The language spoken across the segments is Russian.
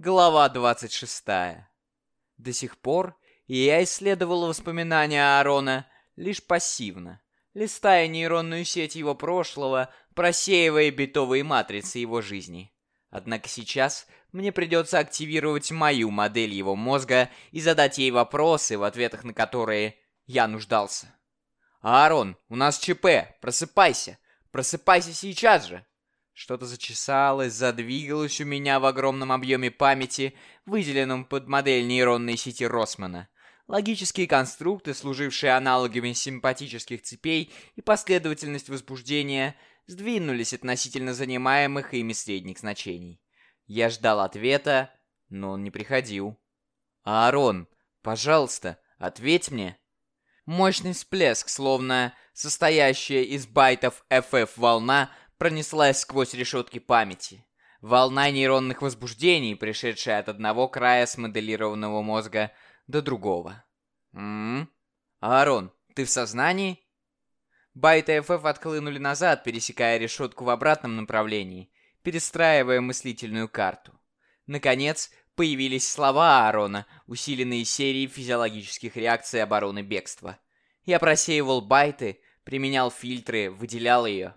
Глава 26. До сих пор я исследовал воспоминания Аарона лишь пассивно, листая нейронную сеть его прошлого, просеивая битовые матрицы его жизни. Однако сейчас мне придется активировать мою модель его мозга и задать ей вопросы, в ответах на которые я нуждался. «Аарон, у нас ЧП! Просыпайся! Просыпайся сейчас же!» Что-то зачесалось, задвигалось у меня в огромном объеме памяти, выделенном под модель нейронной сети Росмана. Логические конструкты, служившие аналогами симпатических цепей и последовательность возбуждения, сдвинулись относительно занимаемых ими средних значений. Я ждал ответа, но он не приходил. «Аарон, пожалуйста, ответь мне!» Мощный всплеск, словно состоящая из байтов FF волна, пронеслась сквозь решетки памяти. Волна нейронных возбуждений, пришедшая от одного края смоделированного мозга до другого. «М-м? Аарон, ты в сознании?» Байты FF отхлынули назад, пересекая решетку в обратном направлении, перестраивая мыслительную карту. Наконец, появились слова Аарона, усиленные серией физиологических реакций обороны бегства. Я просеивал байты, применял фильтры, выделял ее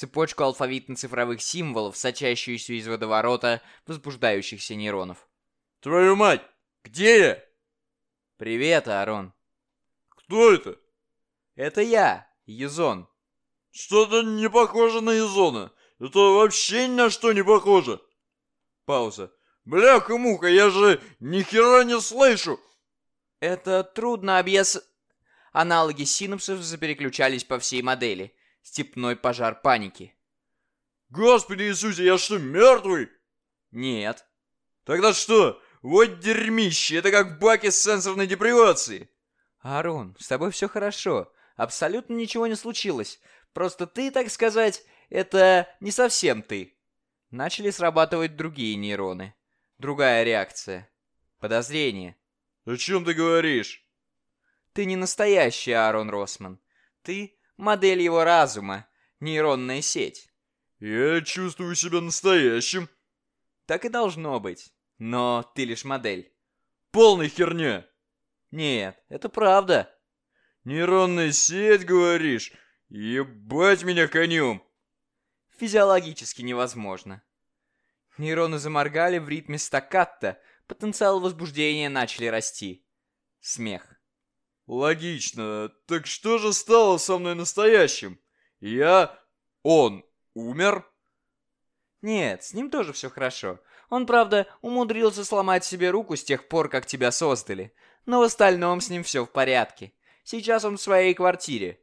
цепочку алфавитно-цифровых символов, сочащуюся из водоворота возбуждающихся нейронов. «Твою мать! Где я?» «Привет, Аарон». «Кто это?» «Это я, Езон». «Что-то не похоже на Езона. Это вообще ни на что не похоже». Пауза. «Бляха-муха, я же ни хера не слышу!» «Это трудно объяс...» Аналоги синапсов запереключались по всей модели степной пожар паники. «Господи Иисусе, я что, мертвый?» «Нет». «Тогда что? Вот дерьмище, это как баки с сенсорной депривацией». «Арон, с тобой все хорошо. Абсолютно ничего не случилось. Просто ты, так сказать, это не совсем ты». Начали срабатывать другие нейроны. Другая реакция. Подозрение. «О чем ты говоришь?» «Ты не настоящий Аарон Росман. Ты модель его разума, нейронная сеть. Я чувствую себя настоящим. Так и должно быть. Но ты лишь модель. Полная херня. Нет, это правда. Нейронная сеть, говоришь? Ебать меня конем. Физиологически невозможно. Нейроны заморгали в ритме стакката, потенциал возбуждения начали расти. Смех. Логично. Так что же стало со мной настоящим? Я... Он умер? Нет, с ним тоже все хорошо. Он, правда, умудрился сломать себе руку с тех пор, как тебя создали. Но в остальном с ним все в порядке. Сейчас он в своей квартире.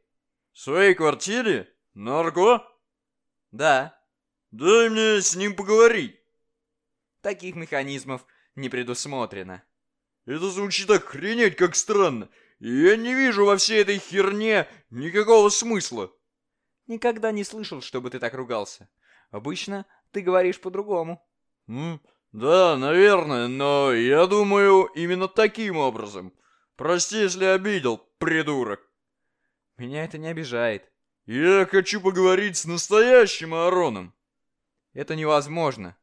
В своей квартире? Нарко? Да. Дай мне с ним поговорить. Таких механизмов не предусмотрено. Это звучит охренеть как странно. Я не вижу во всей этой херне никакого смысла. Никогда не слышал, чтобы ты так ругался. Обычно ты говоришь по-другому. М? Да, наверное, но я думаю именно таким образом. Прости, если обидел, придурок. Меня это не обижает. Я хочу поговорить с настоящим Аароном. Это невозможно.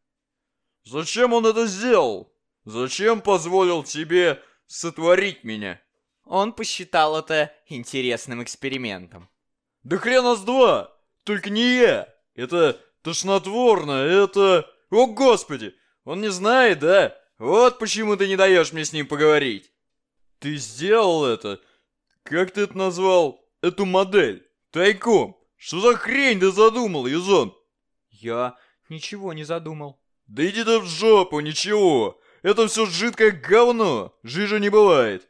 Зачем он это сделал? Зачем позволил тебе сотворить меня? Он посчитал это интересным экспериментом. Да хрена с два! Только не я! Это тошнотворно, это... О, господи! Он не знает, да? Вот почему ты не даешь мне с ним поговорить. Ты сделал это? Как ты это назвал? Эту модель? Тайком? Что за хрень ты задумал, Юзон? Я ничего не задумал. Да иди ты в жопу, ничего! Это все жидкое говно! Жижа не бывает!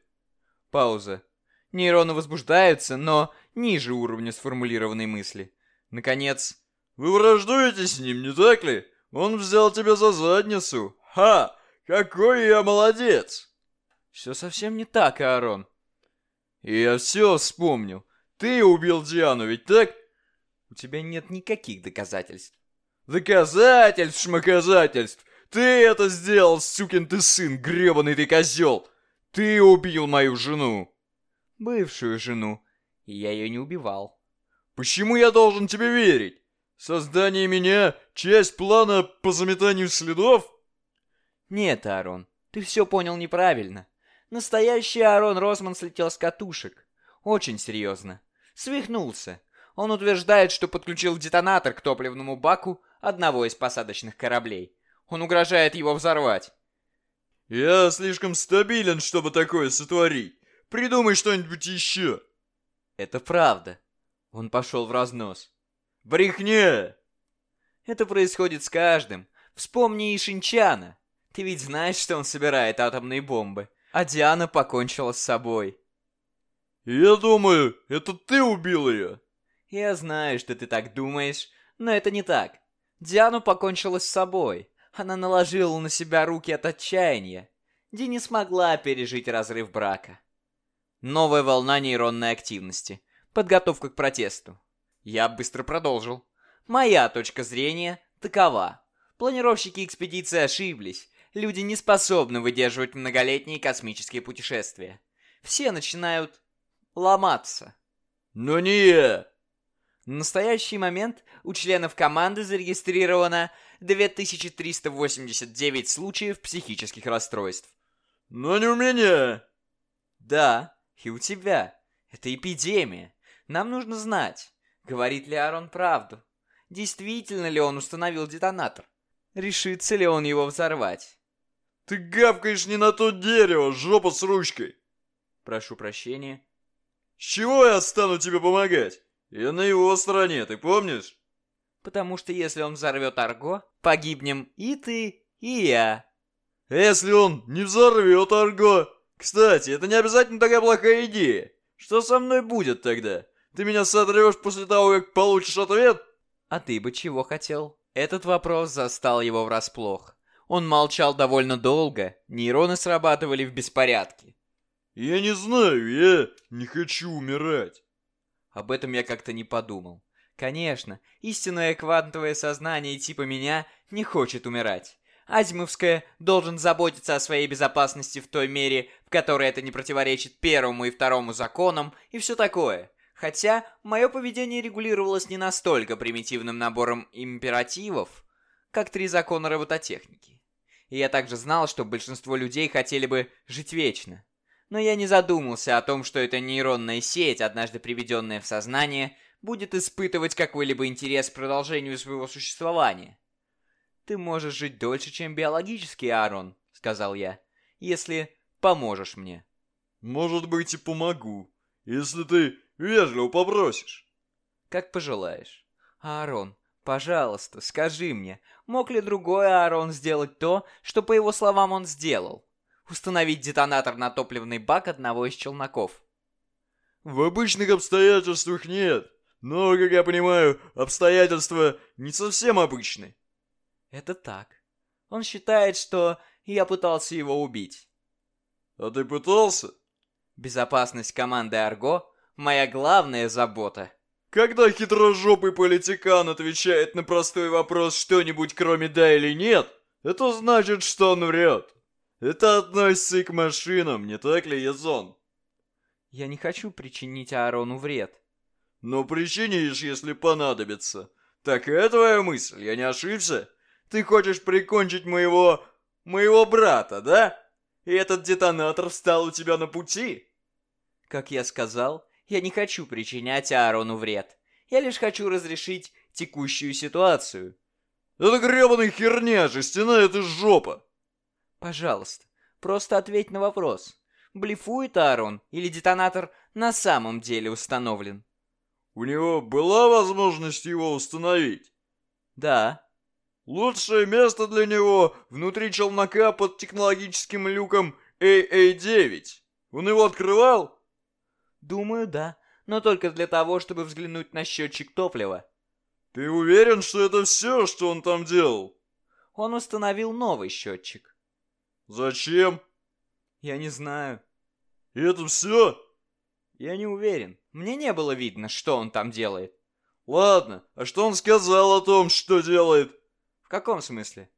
Пауза. Нейроны возбуждаются, но ниже уровня сформулированной мысли. Наконец... «Вы враждуете с ним, не так ли? Он взял тебя за задницу. Ха! Какой я молодец!» «Все совсем не так, Аарон». «Я все вспомнил. Ты убил Диану, ведь так?» «У тебя нет никаких доказательств». «Доказательств, шмаказательств! Ты это сделал, сукин ты сын, гребаный ты козел! Ты убил мою жену!» «Бывшую жену. Я ее не убивал». «Почему я должен тебе верить? Создание меня — часть плана по заметанию следов?» Нет, Аарон, ты все понял неправильно. Настоящий Аарон Росман слетел с катушек. Очень серьезно. Свихнулся. Он утверждает, что подключил детонатор к топливному баку одного из посадочных кораблей. Он угрожает его взорвать. «Я слишком стабилен, чтобы такое сотворить. Придумай что-нибудь еще!» Это правда. Он пошел в разнос. «Брехня!» Это происходит с каждым. Вспомни и Шинчана. Ты ведь знаешь, что он собирает атомные бомбы. А Диана покончила с собой. «Я думаю, это ты убил ее!» Я знаю, что ты так думаешь, но это не так. Диану покончила с собой. Она наложила на себя руки от отчаяния. Ди не смогла пережить разрыв брака. Новая волна нейронной активности. Подготовка к протесту. Я быстро продолжил. Моя точка зрения такова. Планировщики экспедиции ошиблись. Люди не способны выдерживать многолетние космические путешествия. Все начинают ломаться. Но не. В настоящий момент у членов команды зарегистрировано 2389 случаев психических расстройств. Но не у меня. Да, и у тебя. Это эпидемия. Нам нужно знать, говорит ли Арон правду. Действительно ли он установил детонатор? Решится ли он его взорвать? Ты гавкаешь не на то дерево, жопа с ручкой. Прошу прощения. С чего я стану тебе помогать? Я на его стороне, ты помнишь? Потому что если он взорвет Арго, погибнем и ты, и я. Если он не взорвет Арго... Кстати, это не обязательно такая плохая идея. Что со мной будет тогда? Ты меня сотрешь после того, как получишь ответ? А ты бы чего хотел? Этот вопрос застал его врасплох. Он молчал довольно долго, нейроны срабатывали в беспорядке. Я не знаю, я не хочу умирать. Об этом я как-то не подумал. Конечно, истинное квантовое сознание типа меня не хочет умирать. Азимовская должен заботиться о своей безопасности в той мере, в которой это не противоречит первому и второму законам и все такое. Хотя мое поведение регулировалось не настолько примитивным набором императивов, как три закона робототехники. И я также знал, что большинство людей хотели бы жить вечно. Но я не задумался о том, что эта нейронная сеть, однажды приведенная в сознание, будет испытывать какой-либо интерес к продолжению своего существования. «Ты можешь жить дольше, чем биологический, Аарон», — сказал я, — «если поможешь мне». «Может быть и помогу, если ты вежливо попросишь». «Как пожелаешь. Аарон, пожалуйста, скажи мне, мог ли другой Аарон сделать то, что, по его словам, он сделал? Установить детонатор на топливный бак одного из челноков?» «В обычных обстоятельствах нет, но, как я понимаю, обстоятельства не совсем обычные». Это так. Он считает, что я пытался его убить. А ты пытался? Безопасность команды Арго – моя главная забота. Когда хитрожопый политикан отвечает на простой вопрос что-нибудь кроме «да» или «нет», это значит, что он врет. Это относится и к машинам, не так ли, Язон? Я не хочу причинить Аарону вред. Но причинишь, если понадобится. Такая твоя мысль, я не ошибся? Ты хочешь прикончить моего... моего брата, да? И этот детонатор встал у тебя на пути? Как я сказал, я не хочу причинять Аарону вред. Я лишь хочу разрешить текущую ситуацию. Это гребаная херня, жестяная ты жопа. Пожалуйста, просто ответь на вопрос. Блефует Аарон или детонатор на самом деле установлен? У него была возможность его установить? Да. Лучшее место для него внутри челнока под технологическим люком AA-9. Он его открывал? Думаю, да. Но только для того, чтобы взглянуть на счетчик топлива. Ты уверен, что это все, что он там делал? Он установил новый счетчик. Зачем? Я не знаю. И это все? Я не уверен. Мне не было видно, что он там делает. Ладно, а что он сказал о том, что делает? В каком смысле?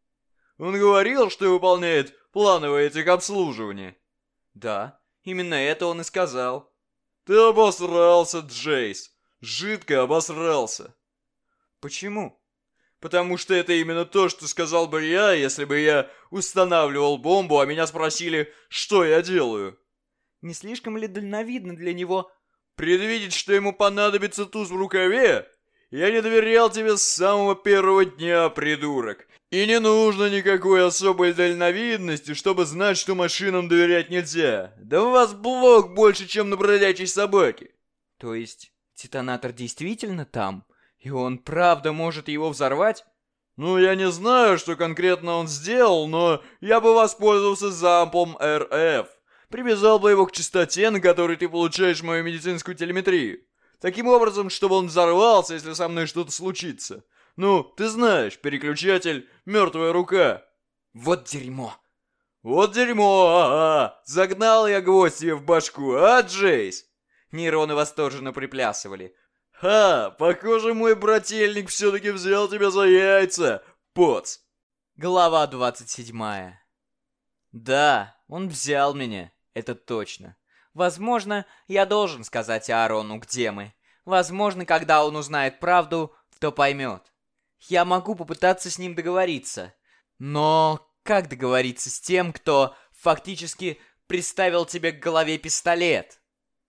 Он говорил, что выполняет плановое техобслуживание. Да, именно это он и сказал. Ты обосрался, Джейс. Жидко обосрался. Почему? Потому что это именно то, что сказал бы я, если бы я устанавливал бомбу, а меня спросили, что я делаю. Не слишком ли дальновидно для него Предвидеть, что ему понадобится туз в рукаве? Я не доверял тебе с самого первого дня, придурок. И не нужно никакой особой дальновидности, чтобы знать, что машинам доверять нельзя. Да у вас блок больше, чем на бродячей собаке. То есть, детонатор действительно там? И он правда может его взорвать? Ну, я не знаю, что конкретно он сделал, но я бы воспользовался зампом РФ. Привязал бы его к частоте, на которой ты получаешь мою медицинскую телеметрию. Таким образом, чтобы он взорвался, если со мной что-то случится. Ну, ты знаешь, переключатель «Мертвая рука». Вот дерьмо. Вот дерьмо, ага. Загнал я гвоздь тебе в башку, а, Джейс? Нейроны восторженно приплясывали. Ха, похоже, мой брательник все-таки взял тебя за яйца, поц. Глава 27. Да, он взял меня, это точно. Возможно, я должен сказать Аарону, где мы. Возможно, когда он узнает правду, то поймет. Я могу попытаться с ним договориться. Но как договориться с тем, кто фактически приставил тебе к голове пистолет?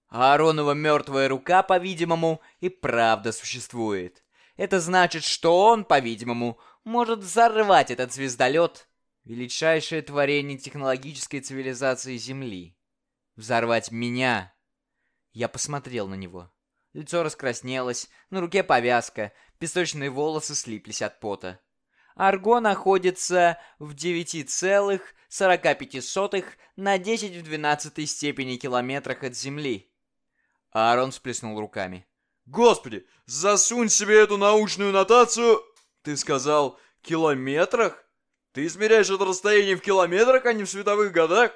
Ааронова мертвая рука, по-видимому, и правда существует. Это значит, что он, по-видимому, может взорвать этот звездолет, величайшее творение технологической цивилизации Земли. Взорвать меня. Я посмотрел на него. Лицо раскраснелось, на руке повязка, песочные волосы слиплись от пота. Арго находится в 9,45 на 10 в 12 степени километрах от Земли. Аарон всплеснул руками. Господи, засунь себе эту научную нотацию... Ты сказал, километрах? Ты измеряешь это расстояние в километрах, а не в световых годах?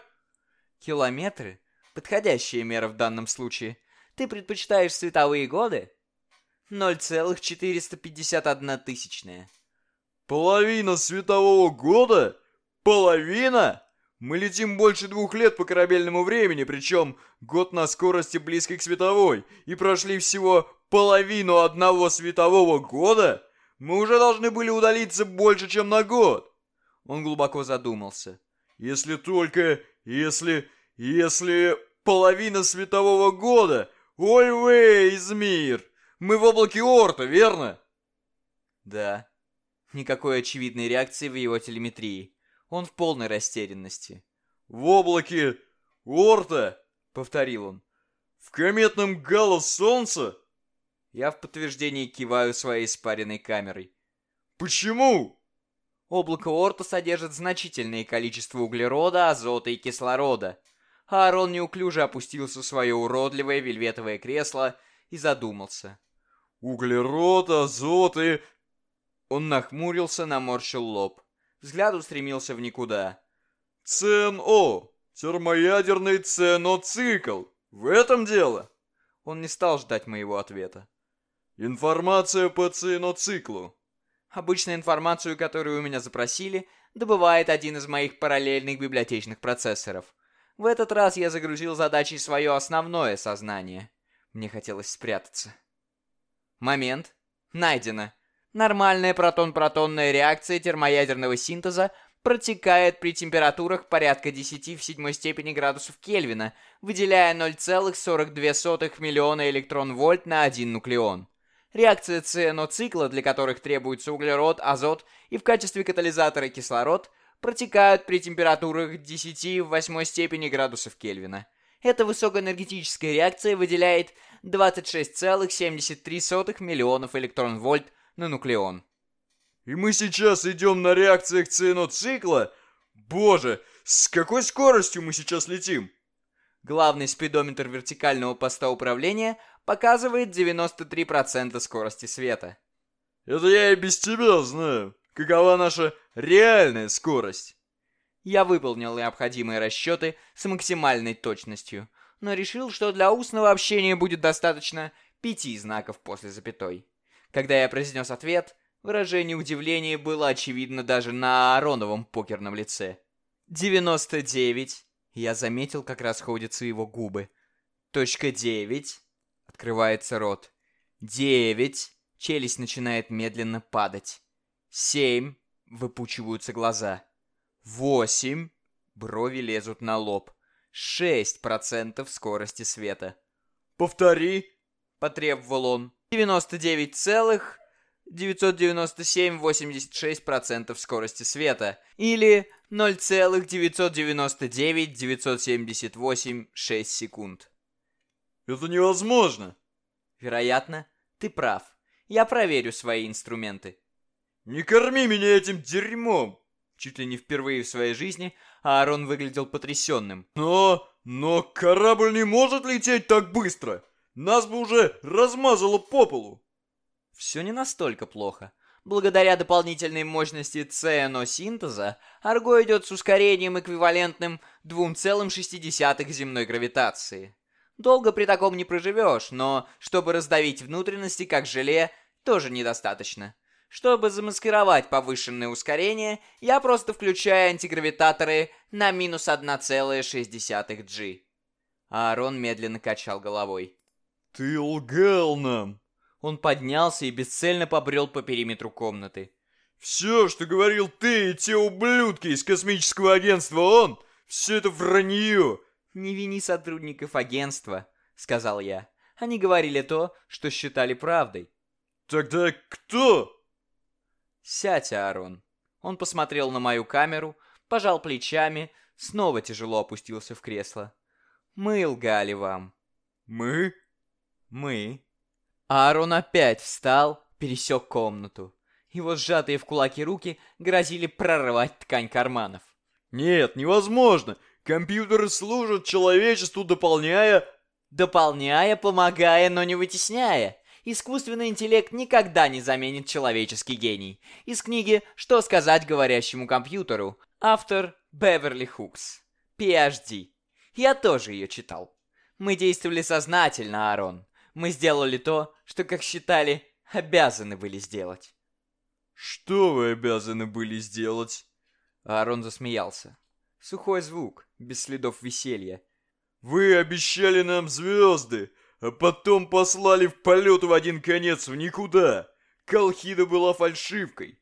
Километры? Подходящая мера в данном случае. Ты предпочитаешь световые годы? 0,451 тысячная. Половина светового года? Половина? Мы летим больше двух лет по корабельному времени, причем год на скорости близкой к световой, и прошли всего половину одного светового года? Мы уже должны были удалиться больше, чем на год. Он глубоко задумался. Если только... Если... Если... Половина светового года! Ой-вей, Измир! Мы в облаке Орта, верно? Да. Никакой очевидной реакции в его телеметрии. Он в полной растерянности. «В облаке Орта!» — повторил он. «В кометном гало солнца?» Я в подтверждении киваю своей спаренной камерой. «Почему?» Облако Орта содержит значительное количество углерода, азота и кислорода. Аарон неуклюже опустился в свое уродливое вельветовое кресло и задумался. Углерод, азот и... Он нахмурился, наморщил лоб. Взгляд устремился в никуда. ЦНО. Термоядерный ЦНО-цикл. В этом дело? Он не стал ждать моего ответа. Информация по ЦНО-циклу. Обычно информацию, которую у меня запросили, добывает один из моих параллельных библиотечных процессоров. В этот раз я загрузил задачей свое основное сознание. Мне хотелось спрятаться. Момент. Найдено. Нормальная протон-протонная реакция термоядерного синтеза протекает при температурах порядка 10 в седьмой степени градусов Кельвина, выделяя 0,42 миллиона электрон-вольт на один нуклеон. Реакция ЦНО-цикла, для которых требуется углерод, азот и в качестве катализатора кислород, протекают при температурах 10 в восьмой степени градусов Кельвина. Эта высокоэнергетическая реакция выделяет 26,73 миллионов электрон-вольт на нуклеон. И мы сейчас идем на реакциях цино-цикла? Боже, с какой скоростью мы сейчас летим? Главный спидометр вертикального поста управления показывает 93% скорости света. Это я и без тебя знаю. Какова наша реальная скорость? Я выполнил необходимые расчеты с максимальной точностью, но решил, что для устного общения будет достаточно пяти знаков после запятой. Когда я произнес ответ, выражение удивления было очевидно даже на Аароновом покерном лице. «Девяносто девять». Я заметил, как расходятся его губы. «Точка девять». Открывается рот. «Девять». Челюсть начинает медленно падать. Семь. Выпучиваются глаза. Восемь. Брови лезут на лоб. Шесть процентов скорости света. Повтори. Потребовал он. Девяносто девять целых 997,86% скорости света или 0,999,978,6 секунд. Это невозможно. Вероятно, ты прав. Я проверю свои инструменты. Не корми меня этим дерьмом. Чуть ли не впервые в своей жизни Аарон выглядел потрясенным. Но, но корабль не может лететь так быстро. Нас бы уже размазало по полу. Все не настолько плохо. Благодаря дополнительной мощности ЦНО-синтеза, Арго идет с ускорением эквивалентным 2,6 земной гравитации. Долго при таком не проживешь, но чтобы раздавить внутренности как желе, тоже недостаточно. Чтобы замаскировать повышенное ускорение, я просто включаю антигравитаторы на минус 1,6 G. Аарон медленно качал головой. «Ты лгал нам!» Он поднялся и бесцельно побрел по периметру комнаты. «Все, что говорил ты и те ублюдки из космического агентства ООН, все это вранье!» «Не вини сотрудников агентства», — сказал я. Они говорили то, что считали правдой. «Тогда кто?» «Сядь, Аарон». Он посмотрел на мою камеру, пожал плечами, снова тяжело опустился в кресло. «Мы лгали вам». «Мы?» «Мы», Аарон опять встал, пересек комнату. Его сжатые в кулаки руки грозили прорвать ткань карманов. «Нет, невозможно! Компьютеры служат человечеству, дополняя...» «Дополняя, помогая, но не вытесняя. Искусственный интеллект никогда не заменит человеческий гений. Из книги «Что сказать говорящему компьютеру» автор Беверли Хукс. PhD. Я тоже ее читал. Мы действовали сознательно, Аарон. Мы сделали то, что, как считали, обязаны были сделать. Что вы обязаны были сделать? Аарон засмеялся. Сухой звук, без следов веселья. Вы обещали нам звезды, а потом послали в полет в один конец в никуда. Колхида была фальшивкой.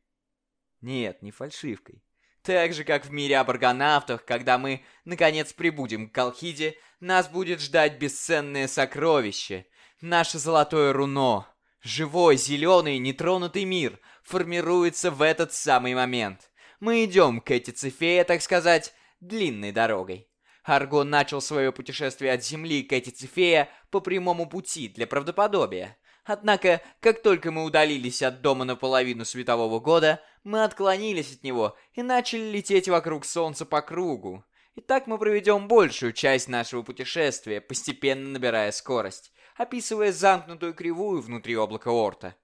Нет, не фальшивкой. Так же, как в мире об аргонавтах, когда мы, наконец, прибудем к Колхиде, нас будет ждать бесценное сокровище, Наше золотое руно, живой, зеленый, нетронутый мир, формируется в этот самый момент. Мы идем к эти цифея, так сказать, длинной дорогой. Аргон начал свое путешествие от Земли к эти цифея по прямому пути для правдоподобия. Однако, как только мы удалились от дома на половину светового года, мы отклонились от него и начали лететь вокруг Солнца по кругу. И так мы проведем большую часть нашего путешествия, постепенно набирая скорость описывая замкнутую кривую внутри облака Орта.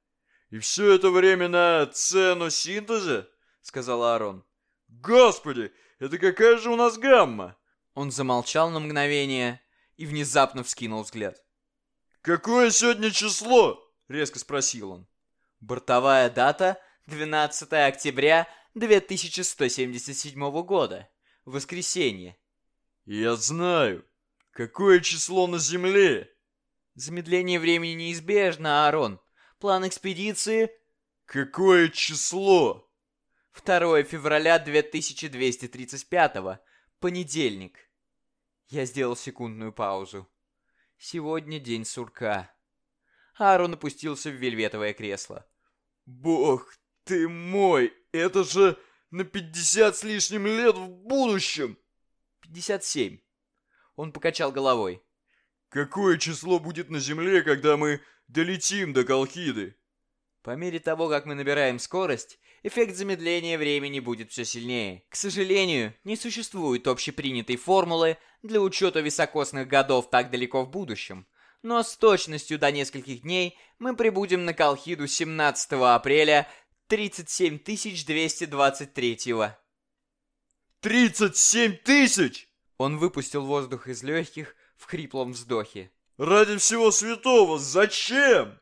«И все это время на цену синтеза?» — сказал Аарон. «Господи, это какая же у нас гамма?» Он замолчал на мгновение и внезапно вскинул взгляд. «Какое сегодня число?» — резко спросил он. «Бортовая дата — 12 октября 2177 года. Воскресенье». «Я знаю. Какое число на Земле?» Замедление времени неизбежно, Аарон. План экспедиции... Какое число? 2 февраля 2235 Понедельник. Я сделал секундную паузу. Сегодня день сурка. Аарон опустился в вельветовое кресло. Бог ты мой, это же на 50 с лишним лет в будущем. 57. Он покачал головой. Какое число будет на Земле, когда мы долетим до Колхиды? По мере того, как мы набираем скорость, эффект замедления времени будет все сильнее. К сожалению, не существует общепринятой формулы для учета високосных годов так далеко в будущем. Но с точностью до нескольких дней мы прибудем на Колхиду 17 апреля 37223 -го. 37 тысяч! Он выпустил воздух из легких, в хриплом вздохе. «Ради всего святого, зачем?»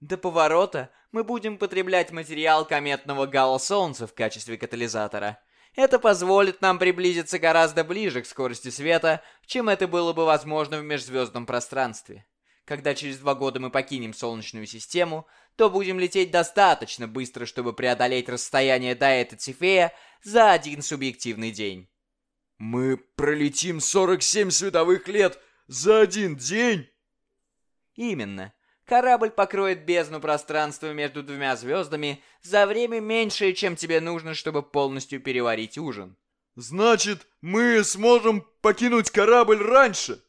До поворота мы будем потреблять материал кометного гала Солнца в качестве катализатора. Это позволит нам приблизиться гораздо ближе к скорости света, чем это было бы возможно в межзвездном пространстве. Когда через два года мы покинем Солнечную систему, то будем лететь достаточно быстро, чтобы преодолеть расстояние до этой Цифея за один субъективный день. Мы пролетим 47 световых лет за один день? Именно. Корабль покроет бездну пространства между двумя звездами за время меньшее, чем тебе нужно, чтобы полностью переварить ужин. Значит, мы сможем покинуть корабль раньше?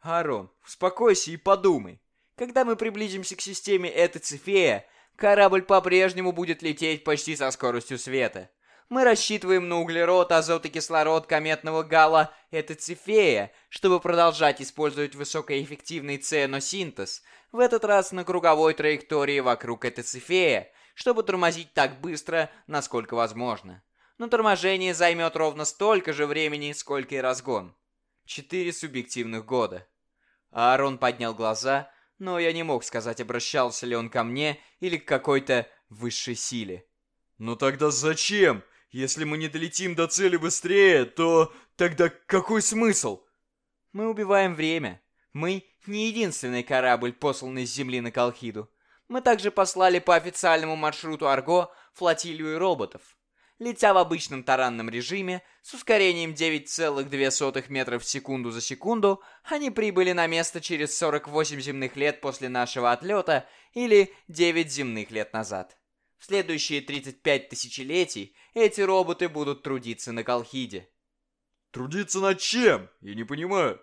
Арон, успокойся и подумай. Когда мы приблизимся к системе Этоцифея, корабль по-прежнему будет лететь почти со скоростью света. Мы рассчитываем на углерод, азот и кислород кометного гала Этоцифея, чтобы продолжать использовать высокоэффективный цианосинтез, в этот раз на круговой траектории вокруг Этоцифея, чтобы тормозить так быстро, насколько возможно. Но торможение займет ровно столько же времени, сколько и разгон. Четыре субъективных года. Аарон поднял глаза, но я не мог сказать, обращался ли он ко мне или к какой-то высшей силе. «Ну тогда зачем? Если мы не долетим до цели быстрее, то тогда какой смысл?» «Мы убиваем время. Мы не единственный корабль, посланный с Земли на Колхиду. Мы также послали по официальному маршруту Арго флотилию роботов. Летя в обычном таранном режиме, с ускорением 9,2 метров в секунду за секунду, они прибыли на место через 48 земных лет после нашего отлета или 9 земных лет назад. В следующие 35 тысячелетий эти роботы будут трудиться на Колхиде. Трудиться над чем? Я не понимаю.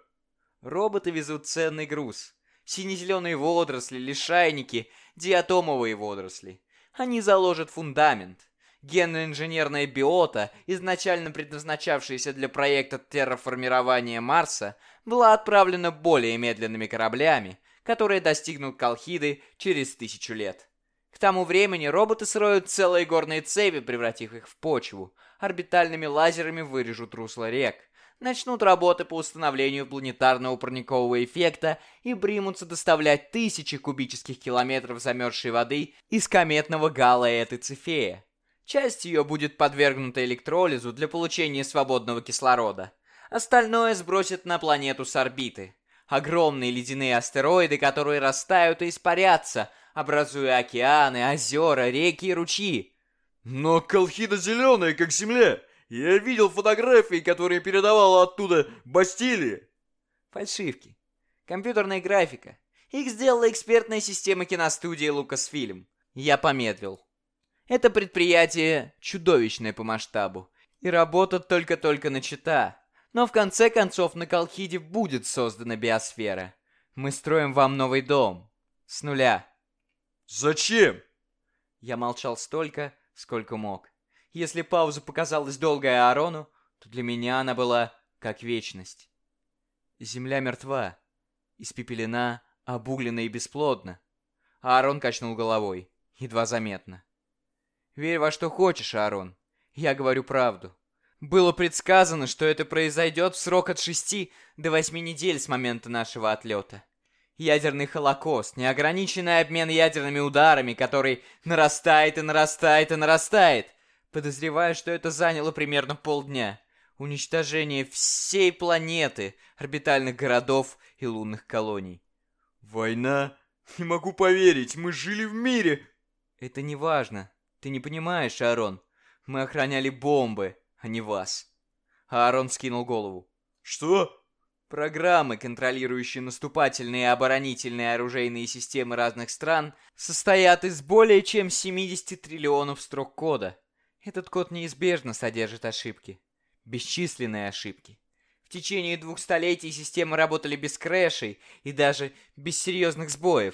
Роботы везут ценный груз. Сине-зеленые водоросли, лишайники, диатомовые водоросли. Они заложат фундамент. Генно-инженерная биота, изначально предназначавшаяся для проекта терраформирования Марса, была отправлена более медленными кораблями, которые достигнут Колхиды через тысячу лет. К тому времени роботы сроют целые горные цепи, превратив их в почву, орбитальными лазерами вырежут русло рек, начнут работы по установлению планетарного парникового эффекта и примутся доставлять тысячи кубических километров замерзшей воды из кометного гала Этицефея. Часть ее будет подвергнута электролизу для получения свободного кислорода. Остальное сбросят на планету с орбиты. Огромные ледяные астероиды, которые растают и испарятся, образуя океаны, озера, реки и ручьи. Но Колхида зеленая, как Земля. Я видел фотографии, которые передавала оттуда Бастилия. Фальшивки. Компьютерная графика. Их сделала экспертная система киностудии Lucasfilm. Я помедлил. Это предприятие чудовищное по масштабу. И работа только-только начата. Но в конце концов на Колхиде будет создана биосфера. Мы строим вам новый дом. С нуля. Зачем? Я молчал столько, сколько мог. Если пауза показалась долгой Аарону, то для меня она была как вечность. Земля мертва, испепелена, обуглена и бесплодна. Аарон качнул головой, едва заметно. Верь во что хочешь, Аарон. Я говорю правду. Было предсказано, что это произойдет в срок от шести до восьми недель с момента нашего отлета. Ядерный холокост, неограниченный обмен ядерными ударами, который нарастает и нарастает и нарастает. Подозреваю, что это заняло примерно полдня. Уничтожение всей планеты, орбитальных городов и лунных колоний. Война? Не могу поверить, мы жили в мире. Это не важно. Ты не понимаешь, Аарон. Мы охраняли бомбы, а не вас. Аарон скинул голову. Что? Программы, контролирующие наступательные и оборонительные оружейные системы разных стран, состоят из более чем 70 триллионов строк кода. Этот код неизбежно содержит ошибки. Бесчисленные ошибки. В течение двух столетий системы работали без крэшей и даже без серьезных сбоев.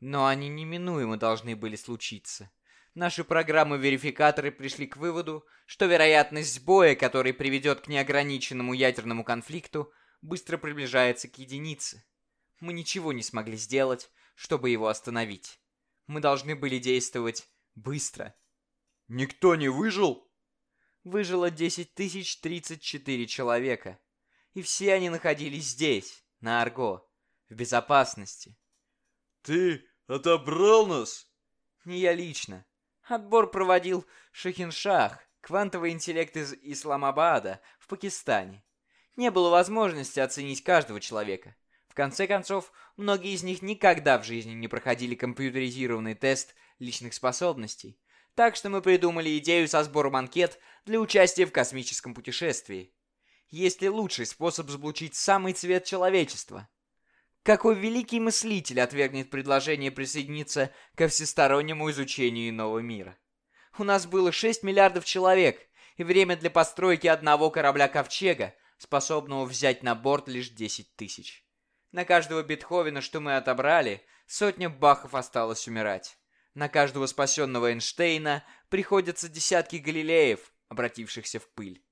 Но они неминуемо должны были случиться. Наши программы-верификаторы пришли к выводу, что вероятность сбоя, который приведет к неограниченному ядерному конфликту, быстро приближается к единице. Мы ничего не смогли сделать, чтобы его остановить. Мы должны были действовать быстро. Никто не выжил? Выжило 10 тысяч 34 человека. И все они находились здесь, на Арго, в безопасности. Ты отобрал нас? Не я лично. Отбор проводил Шахиншах, квантовый интеллект из Исламабада, в Пакистане. Не было возможности оценить каждого человека. В конце концов, многие из них никогда в жизни не проходили компьютеризированный тест личных способностей. Так что мы придумали идею со сбором анкет для участия в космическом путешествии. Есть ли лучший способ заблучить самый цвет человечества? Какой великий мыслитель отвергнет предложение присоединиться ко всестороннему изучению иного мира? У нас было 6 миллиардов человек, и время для постройки одного корабля-ковчега, способного взять на борт лишь 10 тысяч. На каждого Бетховена, что мы отобрали, сотня бахов осталось умирать. На каждого спасенного Эйнштейна приходятся десятки Галилеев, обратившихся в пыль.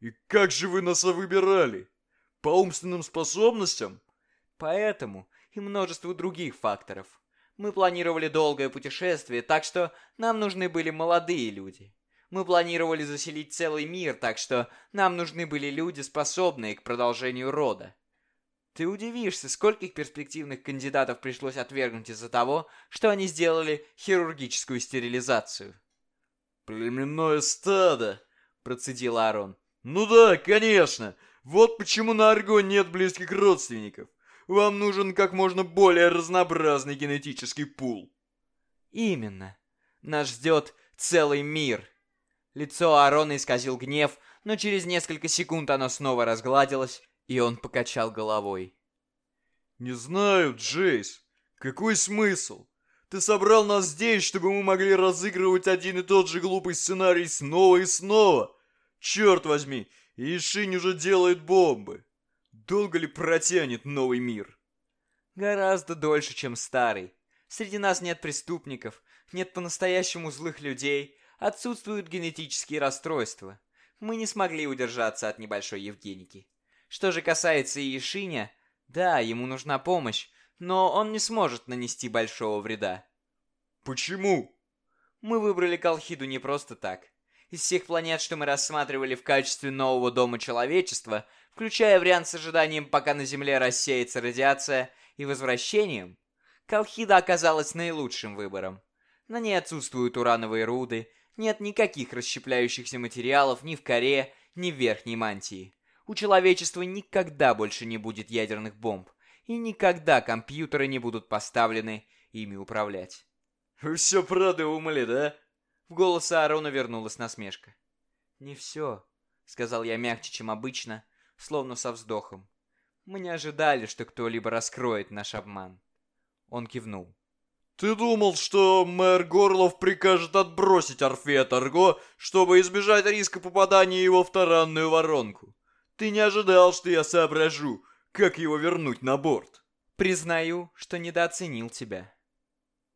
И как же вы нас выбирали? По умственным способностям? Поэтому и множество других факторов. Мы планировали долгое путешествие, так что нам нужны были молодые люди. Мы планировали заселить целый мир, так что нам нужны были люди, способные к продолжению рода. Ты удивишься, скольких перспективных кандидатов пришлось отвергнуть из-за того, что они сделали хирургическую стерилизацию. «Племенное стадо!» – процедил Аарон. «Ну да, конечно! Вот почему на Арго нет близких родственников. Вам нужен как можно более разнообразный генетический пул». «Именно. Нас ждет целый мир». Лицо Аарона исказил гнев, но через несколько секунд оно снова разгладилось, и он покачал головой. «Не знаю, Джейс. Какой смысл? Ты собрал нас здесь, чтобы мы могли разыгрывать один и тот же глупый сценарий снова и снова. Черт возьми, Ишинь уже делает бомбы. Долго ли протянет новый мир?» «Гораздо дольше, чем старый. Среди нас нет преступников, нет по-настоящему злых людей, отсутствуют генетические расстройства. Мы не смогли удержаться от небольшой Евгеники. Что же касается Иешиня, да, ему нужна помощь, но он не сможет нанести большого вреда. Почему? Мы выбрали Колхиду не просто так. Из всех планет, что мы рассматривали в качестве нового дома человечества, включая вариант с ожиданием, пока на Земле рассеется радиация, и возвращением, Колхида оказалась наилучшим выбором. На ней отсутствуют урановые руды, нет никаких расщепляющихся материалов ни в коре, ни в верхней мантии. У человечества никогда больше не будет ядерных бомб, и никогда компьютеры не будут поставлены ими управлять. «Вы все продумали, да?» В голос Аарона вернулась насмешка. «Не все», — сказал я мягче, чем обычно, словно со вздохом. «Мы не ожидали, что кто-либо раскроет наш обман». Он кивнул. «Ты думал, что мэр Горлов прикажет отбросить Орфея Торго, чтобы избежать риска попадания его в таранную воронку? Ты не ожидал, что я соображу, как его вернуть на борт. Признаю, что недооценил тебя.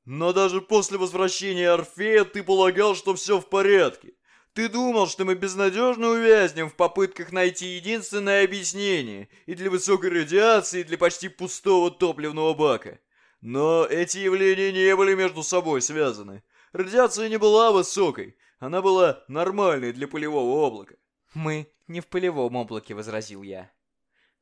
Но даже после возвращения Орфея ты полагал, что все в порядке. Ты думал, что мы безнадежно увязнем в попытках найти единственное объяснение и для высокой радиации, и для почти пустого топливного бака. Но эти явления не были между собой связаны. Радиация не была высокой, она была нормальной для полевого облака. Мы не в полевом облаке, возразил я.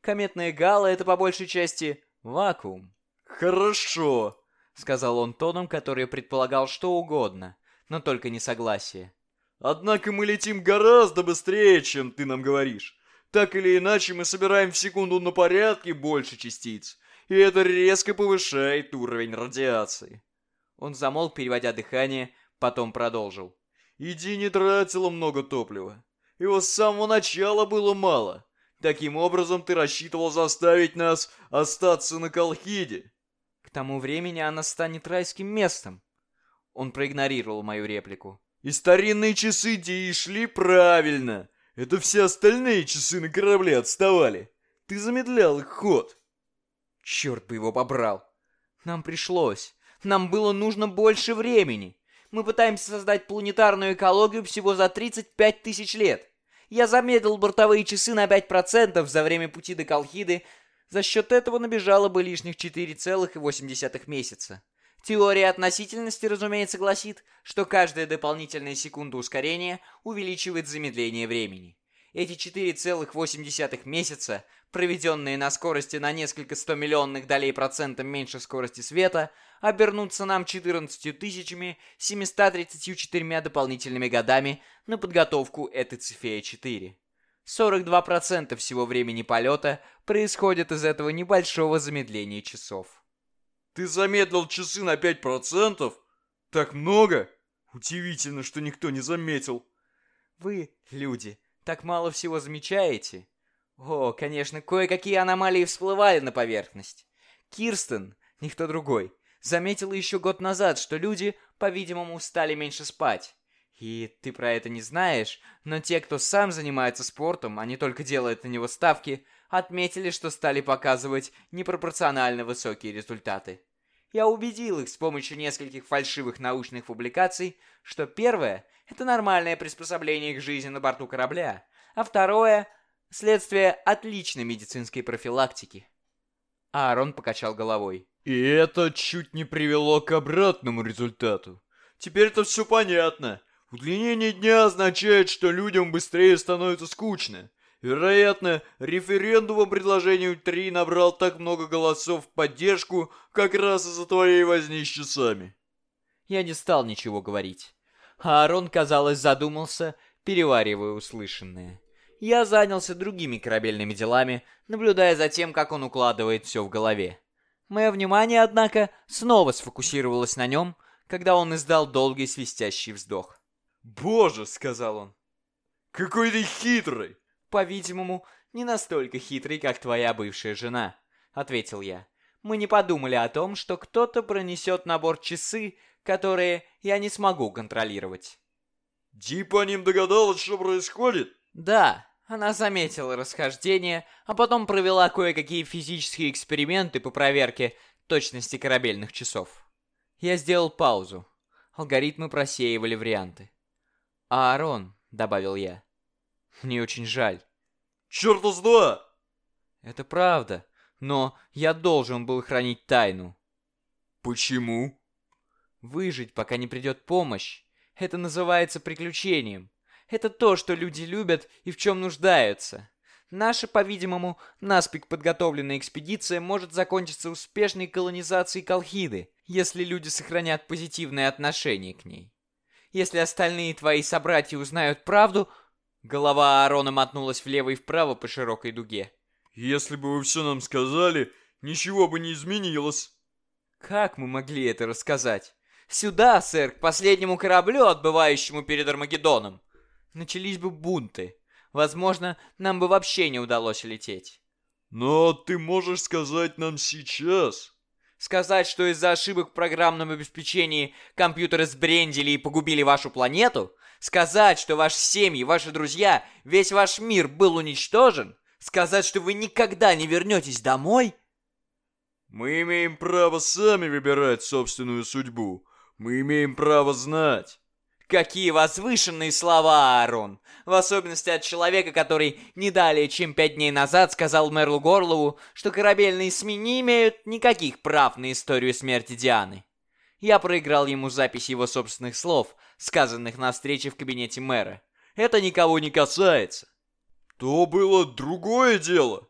Кометная гала — это по большей части вакуум. Хорошо, сказал он тоном, который предполагал что угодно, но только не согласие. Однако мы летим гораздо быстрее, чем ты нам говоришь. Так или иначе, мы собираем в секунду на порядке больше частиц, и это резко повышает уровень радиации. Он замолк, переводя дыхание, потом продолжил. Иди не тратила много топлива. Его с самого начала было мало. Таким образом, ты рассчитывал заставить нас остаться на Колхиде. К тому времени она станет райским местом. Он проигнорировал мою реплику. И старинные часы Ди шли правильно. Это все остальные часы на корабле отставали. Ты замедлял их ход. Черт бы его побрал. Нам пришлось. Нам было нужно больше времени. Мы пытаемся создать планетарную экологию всего за 35 тысяч лет. Я замедлил бортовые часы на 5% за время пути до Колхиды. За счет этого набежало бы лишних 4,8 месяца. Теория относительности, разумеется, гласит, что каждая дополнительная секунда ускорения увеличивает замедление времени. Эти 4,8 месяца, проведенные на скорости на несколько стомиллионных долей процента меньше скорости света, обернутся нам 14 тысячами 734 дополнительными годами на подготовку этой Цифея-4. 42% всего времени полета происходит из этого небольшого замедления часов. Ты замедлил часы на 5%? Так много? Удивительно, что никто не заметил. Вы, люди, так мало всего замечаете. О, конечно, кое-какие аномалии всплывали на поверхность. Кирстен, никто другой, заметила еще год назад, что люди, по-видимому, стали меньше спать. И ты про это не знаешь, но те, кто сам занимается спортом, а не только делает на него ставки, отметили, что стали показывать непропорционально высокие результаты. Я убедил их с помощью нескольких фальшивых научных публикаций, что первое – это нормальное приспособление к жизни на борту корабля, а второе – следствие отличной медицинской профилактики. Аарон покачал головой. И это чуть не привело к обратному результату. Теперь-то все понятно. Удлинение дня означает, что людям быстрее становится скучно. Вероятно, референдум о предложению 3 набрал так много голосов в поддержку как раз из-за твоей возни с часами. Я не стал ничего говорить. Аарон, казалось, задумался, переваривая услышанное. Я занялся другими корабельными делами, наблюдая за тем, как он укладывает все в голове. Мое внимание, однако, снова сфокусировалось на нем, когда он издал долгий свистящий вздох. «Боже!» — сказал он. «Какой ты хитрый!» «По-видимому, не настолько хитрый, как твоя бывшая жена», — ответил я. «Мы не подумали о том, что кто-то пронесет на борт часы, которые я не смогу контролировать». «Ди по ним догадалась, что происходит?» «Да, она заметила расхождение, а потом провела кое-какие физические эксперименты по проверке точности корабельных часов. Я сделал паузу. Алгоритмы просеивали варианты. «Аарон», — добавил я, — «мне очень жаль». «Черт с два!» «Это правда, но я должен был хранить тайну». «Почему?» «Выжить, пока не придет помощь. Это называется приключением. Это то, что люди любят и в чем нуждаются. Наша, по-видимому, наспех подготовленная экспедиция может закончиться успешной колонизацией Колхиды, если люди сохранят позитивное отношение к ней. Если остальные твои собратья узнают правду... Голова Аарона мотнулась влево и вправо по широкой дуге. Если бы вы все нам сказали, ничего бы не изменилось. Как мы могли это рассказать? Сюда, сэр, к последнему кораблю, отбывающему перед Армагеддоном начались бы бунты. Возможно, нам бы вообще не удалось лететь. Но ты можешь сказать нам сейчас. Сказать, что из-за ошибок в программном обеспечении компьютеры сбрендили и погубили вашу планету? Сказать, что ваши семьи, ваши друзья, весь ваш мир был уничтожен? Сказать, что вы никогда не вернетесь домой? Мы имеем право сами выбирать собственную судьбу. Мы имеем право знать. Какие возвышенные слова, Аарон! В особенности от человека, который не далее, чем пять дней назад сказал Мерлу Горлову, что корабельные СМИ не имеют никаких прав на историю смерти Дианы. Я проиграл ему запись его собственных слов, сказанных на встрече в кабинете мэра. Это никого не касается. То было другое дело.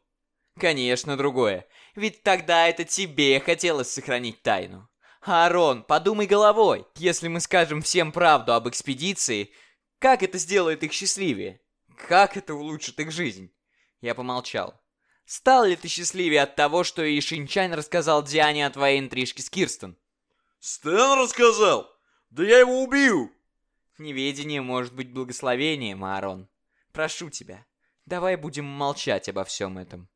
Конечно, другое. Ведь тогда это тебе хотелось сохранить тайну. Аарон, подумай головой. Если мы скажем всем правду об экспедиции, как это сделает их счастливее? Как это улучшит их жизнь? Я помолчал. Стал ли ты счастливее от того, что и Шинчань рассказал Диане о твоей интрижке с Кирстен? Стэн рассказал? Да я его убью! Неведение может быть благословением, Аарон. Прошу тебя, давай будем молчать обо всем этом.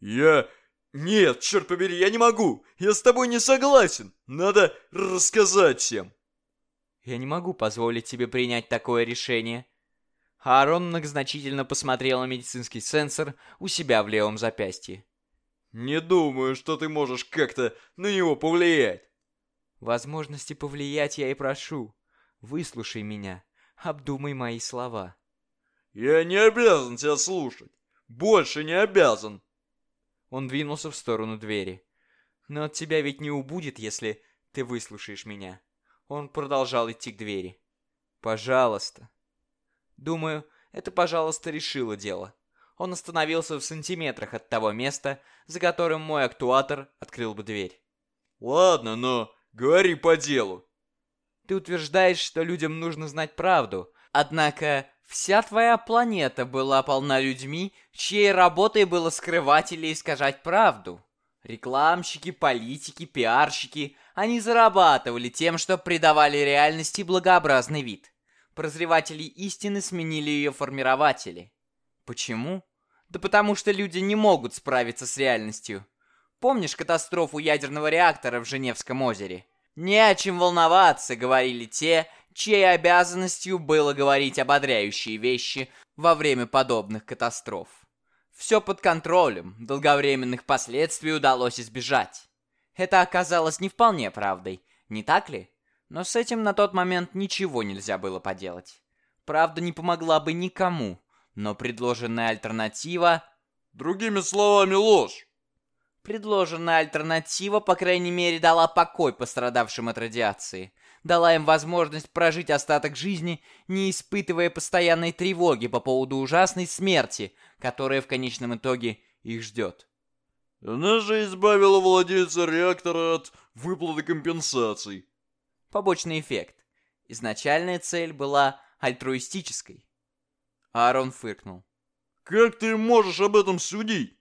Я «Нет, черт побери, я не могу! Я с тобой не согласен! Надо рассказать всем!» «Я не могу позволить тебе принять такое решение». Аарон многозначительно посмотрел на медицинский сенсор у себя в левом запястье. «Не думаю, что ты можешь как-то на него повлиять». «Возможности повлиять я и прошу. Выслушай меня. Обдумай мои слова». «Я не обязан тебя слушать. Больше не обязан». Он двинулся в сторону двери. «Но от тебя ведь не убудет, если ты выслушаешь меня». Он продолжал идти к двери. «Пожалуйста». Думаю, это «пожалуйста» решило дело. Он остановился в сантиметрах от того места, за которым мой актуатор открыл бы дверь. «Ладно, но говори по делу». Ты утверждаешь, что людям нужно знать правду, однако Вся твоя планета была полна людьми, чьей работой было скрывать или искажать правду. Рекламщики, политики, пиарщики, они зарабатывали тем, что придавали реальности благообразный вид. Прозреватели истины сменили ее формирователи. Почему? Да потому что люди не могут справиться с реальностью. Помнишь катастрофу ядерного реактора в Женевском озере? Не о чем волноваться, говорили те, чьей обязанностью было говорить ободряющие вещи во время подобных катастроф. Все под контролем, долговременных последствий удалось избежать. Это оказалось не вполне правдой, не так ли? Но с этим на тот момент ничего нельзя было поделать. Правда не помогла бы никому, но предложенная альтернатива... Другими словами, ложь. Предложенная альтернатива, по крайней мере, дала покой пострадавшим от радиации. Дала им возможность прожить остаток жизни, не испытывая постоянной тревоги по поводу ужасной смерти, которая в конечном итоге их ждет. Она же избавила владельца реактора от выплаты компенсаций. Побочный эффект. Изначальная цель была альтруистической. Аарон фыркнул. «Как ты можешь об этом судить?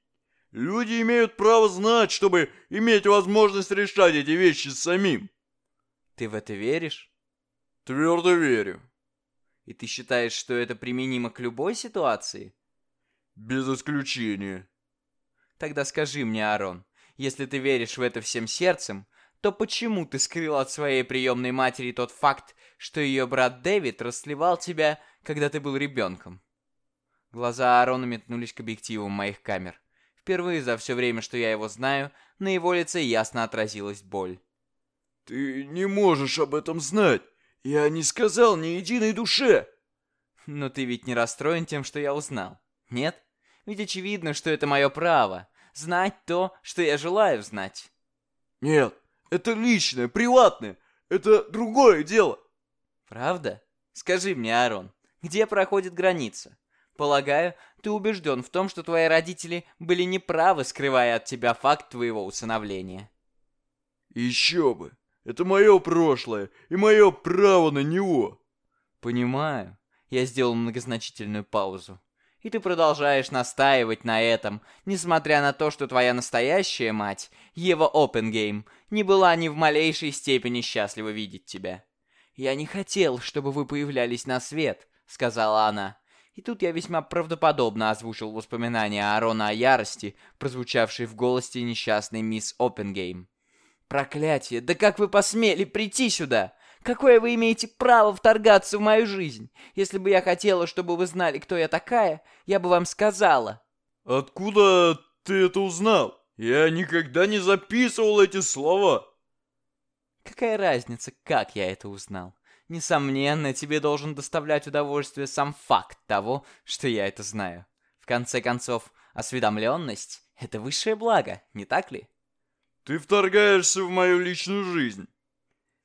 Люди имеют право знать, чтобы иметь возможность решать эти вещи самим». «Ты в это веришь?» «Твердо верю». «И ты считаешь, что это применимо к любой ситуации?» «Без исключения». «Тогда скажи мне, Аарон, если ты веришь в это всем сердцем, то почему ты скрыл от своей приемной матери тот факт, что ее брат Дэвид расслевал тебя, когда ты был ребенком?» Глаза Аарона метнулись к объективам моих камер. Впервые за все время, что я его знаю, на его лице ясно отразилась боль. «Ты не можешь об этом знать! Я не сказал ни единой душе!» «Но ты ведь не расстроен тем, что я узнал, нет? Ведь очевидно, что это мое право — знать то, что я желаю знать». «Нет, это личное, приватное. Это другое дело. Правда? Скажи мне, Аарон, где проходит граница? Полагаю, ты убежден в том, что твои родители были неправы, скрывая от тебя факт твоего усыновления. Еще бы. Это мое прошлое и мое право на него. Понимаю. Я сделал многозначительную паузу. И ты продолжаешь настаивать на этом, несмотря на то, что твоя настоящая мать, Ева Опенгейм, не была ни в малейшей степени счастлива видеть тебя. «Я не хотел, чтобы вы появлялись на свет», — сказала она. И тут я весьма правдоподобно озвучил воспоминания Аарона о ярости, прозвучавшей в голосе несчастной мисс Опенгейм. «Проклятие! Да как вы посмели прийти сюда? Какое вы имеете право вторгаться в мою жизнь? Если бы я хотела, чтобы вы знали, кто я такая, я бы вам сказала». «Откуда ты это узнал? Я никогда не записывал эти слова». «Какая разница, как я это узнал? Несомненно, тебе должен доставлять удовольствие сам факт того, что я это знаю. В конце концов, осведомленность — это высшее благо, не так ли?» «Ты вторгаешься в мою личную жизнь».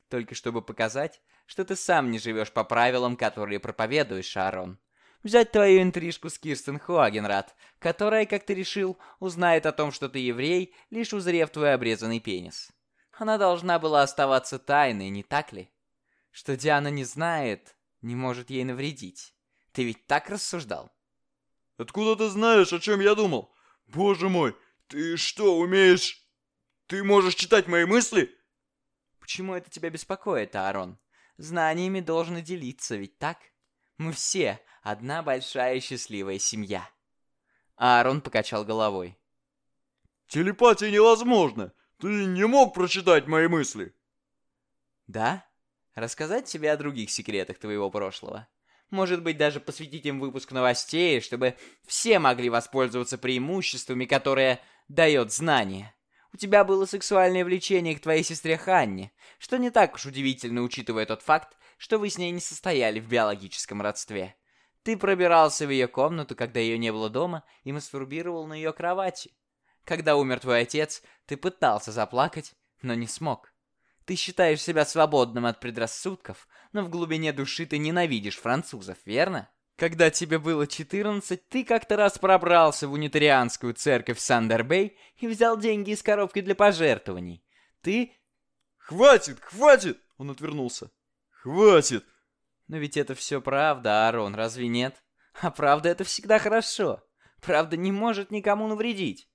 Только чтобы показать, что ты сам не живешь по правилам, которые проповедуешь, Шарон. Взять твою интрижку с Кирстен Хуагенрад, которая, как ты решил, узнает о том, что ты еврей, лишь узрев твой обрезанный пенис. Она должна была оставаться тайной, не так ли? Что Диана не знает, не может ей навредить. Ты ведь так рассуждал? Откуда ты знаешь, о чем я думал? Боже мой, ты что, умеешь... Ты можешь читать мои мысли? Почему это тебя беспокоит, Аарон? Знаниями должны делиться, ведь так? Мы все одна большая счастливая семья. Аарон покачал головой. Телепатия невозможна. Ты не мог прочитать мои мысли. Да? Рассказать тебе о других секретах твоего прошлого? Может быть, даже посвятить им выпуск новостей, чтобы все могли воспользоваться преимуществами, которые дает знание. У тебя было сексуальное влечение к твоей сестре Ханне, что не так уж удивительно, учитывая тот факт, что вы с ней не состояли в биологическом родстве. Ты пробирался в ее комнату, когда ее не было дома, и мастурбировал на ее кровати. Когда умер твой отец, ты пытался заплакать, но не смог. Ты считаешь себя свободным от предрассудков, но в глубине души ты ненавидишь французов, верно? Когда тебе было 14, ты как-то раз пробрался в унитарианскую церковь Сандербей и взял деньги из коробки для пожертвований. Ты... «Хватит, хватит!» — он отвернулся. «Хватит! Но ведь это все правда, Аарон, разве нет? А правда это всегда хорошо. Правда не может никому навредить.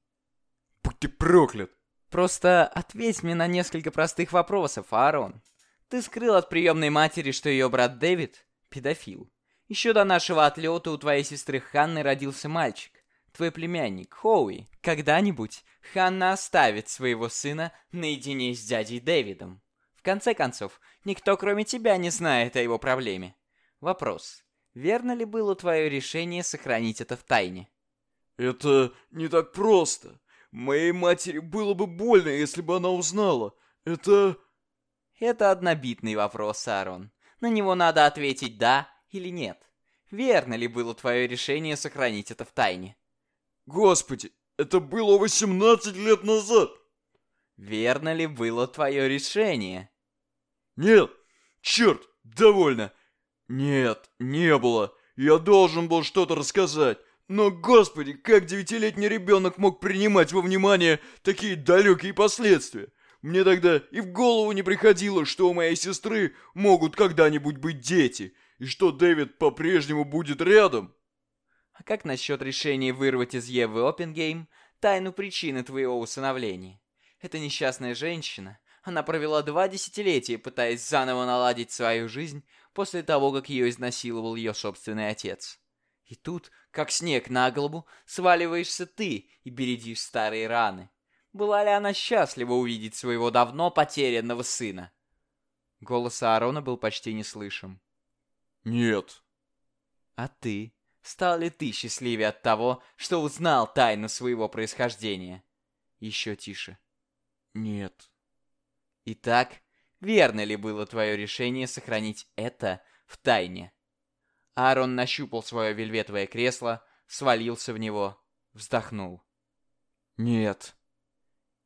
Будь ты проклят! Просто ответь мне на несколько простых вопросов, Аарон. Ты скрыл от приемной матери, что ее брат Дэвид — педофил. Еще до нашего отлета у твоей сестры Ханны родился мальчик, твой племянник Хоуи. Когда-нибудь Ханна оставит своего сына наедине с дядей Дэвидом. В конце концов, никто кроме тебя не знает о его проблеме. Вопрос. Верно ли было твое решение сохранить это в тайне? Это не так просто. Моей матери было бы больно, если бы она узнала. Это... Это однобитный вопрос, Аарон. На него надо ответить «да» или «нет». Верно ли было твое решение сохранить это в тайне? Господи, это было 18 лет назад. Верно ли было твое решение? Нет, черт, довольно. Нет, не было. Я должен был что-то рассказать. Но, господи, как девятилетний ребенок мог принимать во внимание такие далекие последствия? Мне тогда и в голову не приходило, что у моей сестры могут когда-нибудь быть дети, и что Дэвид по-прежнему будет рядом. А как насчет решения вырвать из Евы Оппенгейм тайну причины твоего усыновления? Эта несчастная женщина, она провела два десятилетия, пытаясь заново наладить свою жизнь после того, как ее изнасиловал ее собственный отец. И тут, как снег на голову, сваливаешься ты и бередишь старые раны. Была ли она счастлива увидеть своего давно потерянного сына? Голос Аарона был почти неслышим. «Нет». «А ты? Стал ли ты счастливее от того, что узнал тайну своего происхождения?» Еще тише. «Нет». Итак, верно ли было твое решение сохранить это в тайне? Аарон нащупал свое вельветовое кресло, свалился в него, вздохнул. «Нет».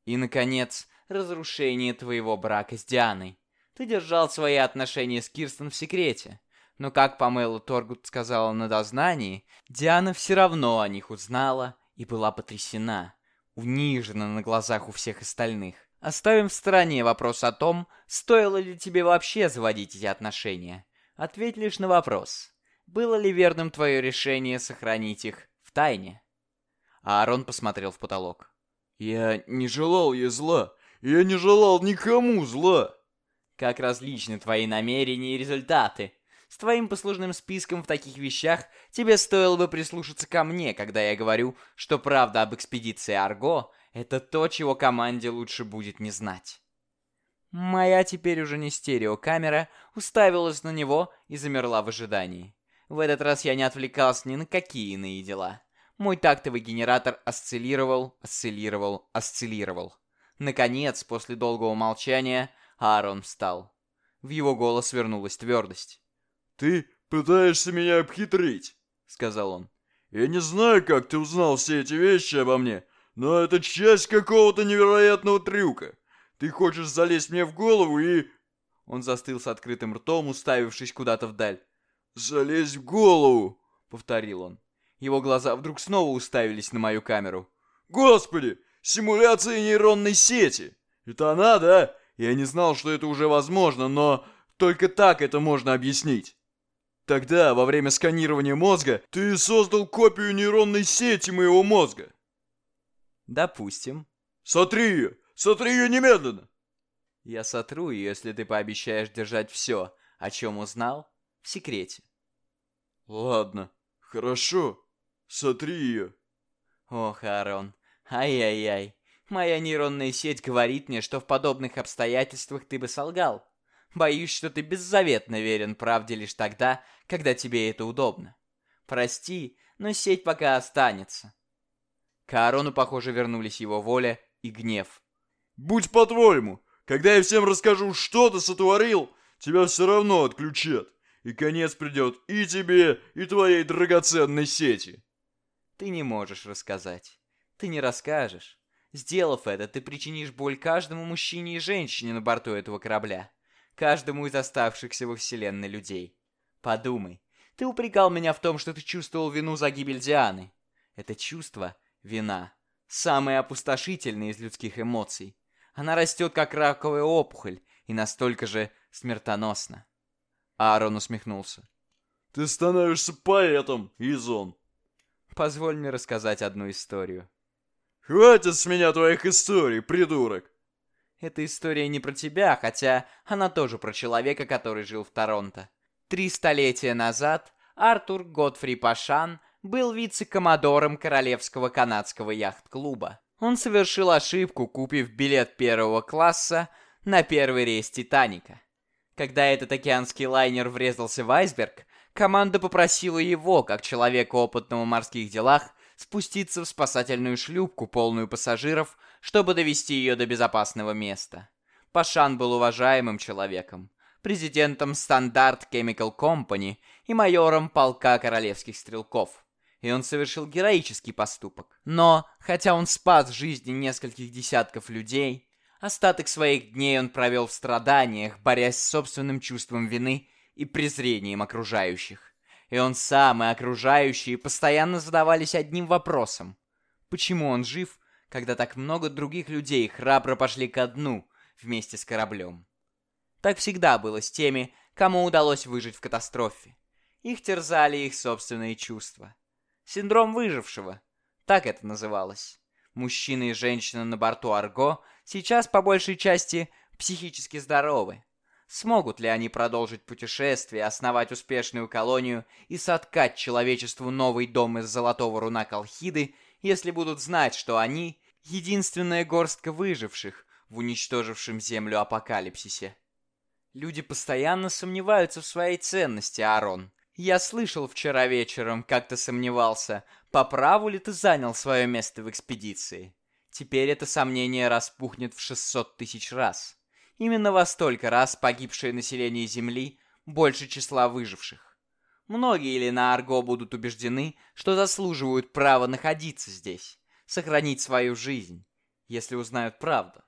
И, наконец, разрушение твоего брака с Дианой. Ты держал свои отношения с Кирстен в секрете. Но, как Памела Торгут сказала на дознании, Диана все равно о них узнала и была потрясена, унижена на глазах у всех остальных. Оставим в стороне вопрос о том, стоило ли тебе вообще заводить эти отношения. Ответь лишь на вопрос. Было ли верным твое решение сохранить их в тайне? Аарон посмотрел в потолок. Я не желал ей зла. Я не желал никому зла. Как различны твои намерения и результаты. С твоим послужным списком в таких вещах тебе стоило бы прислушаться ко мне, когда я говорю, что правда об экспедиции Арго — это то, чего команде лучше будет не знать. Моя теперь уже не стереокамера уставилась на него и замерла в ожидании. В этот раз я не отвлекался ни на какие иные дела. Мой тактовый генератор осциллировал, осциллировал, осциллировал. Наконец, после долгого молчания, Аарон встал. В его голос вернулась твердость. «Ты пытаешься меня обхитрить», — сказал он. «Я не знаю, как ты узнал все эти вещи обо мне, но это часть какого-то невероятного трюка. Ты хочешь залезть мне в голову и...» Он застыл с открытым ртом, уставившись куда-то вдаль. «Залезть в голову», — повторил он. Его глаза вдруг снова уставились на мою камеру. «Господи! Симуляция нейронной сети! Это она, да? Я не знал, что это уже возможно, но только так это можно объяснить. Тогда, во время сканирования мозга, ты создал копию нейронной сети моего мозга. Допустим. Сотри ее! Сотри ее немедленно! Я сотру ее, если ты пообещаешь держать все, о чем узнал, в секрете. Ладно, хорошо. Сотри ее. Ох, Аарон, ай-яй-яй. Моя нейронная сеть говорит мне, что в подобных обстоятельствах ты бы солгал. Боюсь, что ты беззаветно верен правде лишь тогда, когда тебе это удобно. Прости, но сеть пока останется. К Аарону, похоже, вернулись его воля и гнев. «Будь по-твоему, когда я всем расскажу, что ты сотворил, тебя все равно отключат, и конец придет и тебе, и твоей драгоценной сети». Ты не можешь рассказать. Ты не расскажешь. Сделав это, ты причинишь боль каждому мужчине и женщине на борту этого корабля. Каждому из оставшихся во вселенной людей. Подумай. Ты упрекал меня в том, что ты чувствовал вину за гибель Дианы. Это чувство — вина. Самое опустошительное из людских эмоций. Она растет, как раковая опухоль, и настолько же смертоносна. Аарон усмехнулся. Ты становишься поэтом, Изон. Позволь мне рассказать одну историю. Хватит с меня твоих историй, придурок. Эта история не про тебя, хотя она тоже про человека, который жил в Торонто. Три столетия назад Артур Готфри Пашан был вице-коммодором Королевского канадского яхт-клуба. Он совершил ошибку, купив билет первого класса на первый рейс «Титаника». Когда этот океанский лайнер врезался в айсберг, команда попросила его, как человека опытного в морских делах, спуститься в спасательную шлюпку, полную пассажиров, чтобы довести ее до безопасного места. Пашан был уважаемым человеком, президентом Стандарт Chemical Company и майором полка королевских стрелков. И он совершил героический поступок. Но, хотя он спас жизни нескольких десятков людей, остаток своих дней он провел в страданиях, борясь с собственным чувством вины и презрением окружающих. И он сам, и окружающие постоянно задавались одним вопросом. Почему он жив, когда так много других людей храбро пошли ко дну вместе с кораблем? Так всегда было с теми, кому удалось выжить в катастрофе. Их терзали их собственные чувства. Синдром выжившего. Так это называлось. Мужчины и женщины на борту Арго сейчас по большей части психически здоровы. Смогут ли они продолжить путешествие, основать успешную колонию и соткать человечеству новый дом из золотого руна Колхиды, если будут знать, что они — единственная горстка выживших в уничтожившем Землю апокалипсисе? Люди постоянно сомневаются в своей ценности, Аарон. Я слышал вчера вечером, как ты сомневался, по праву ли ты занял свое место в экспедиции. Теперь это сомнение распухнет в 600 тысяч раз. Именно во столько раз погибшее население Земли больше числа выживших. Многие ли на Арго будут убеждены, что заслуживают права находиться здесь, сохранить свою жизнь, если узнают правду.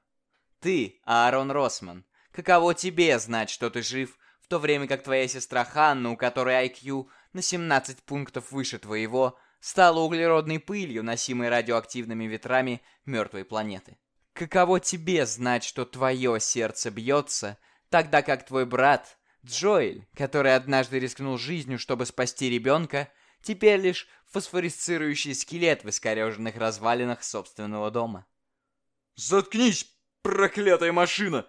Ты, Аарон Росман, каково тебе знать, что ты жив, в то время как твоя сестра Ханна, у которой IQ на 17 пунктов выше твоего, стала углеродной пылью, носимой радиоактивными ветрами мертвой планеты? Каково тебе знать, что твое сердце бьется, тогда как твой брат, Джоэль, который однажды рискнул жизнью, чтобы спасти ребенка, теперь лишь фосфорисцирующий скелет в искореженных развалинах собственного дома? «Заткнись, проклятая машина!»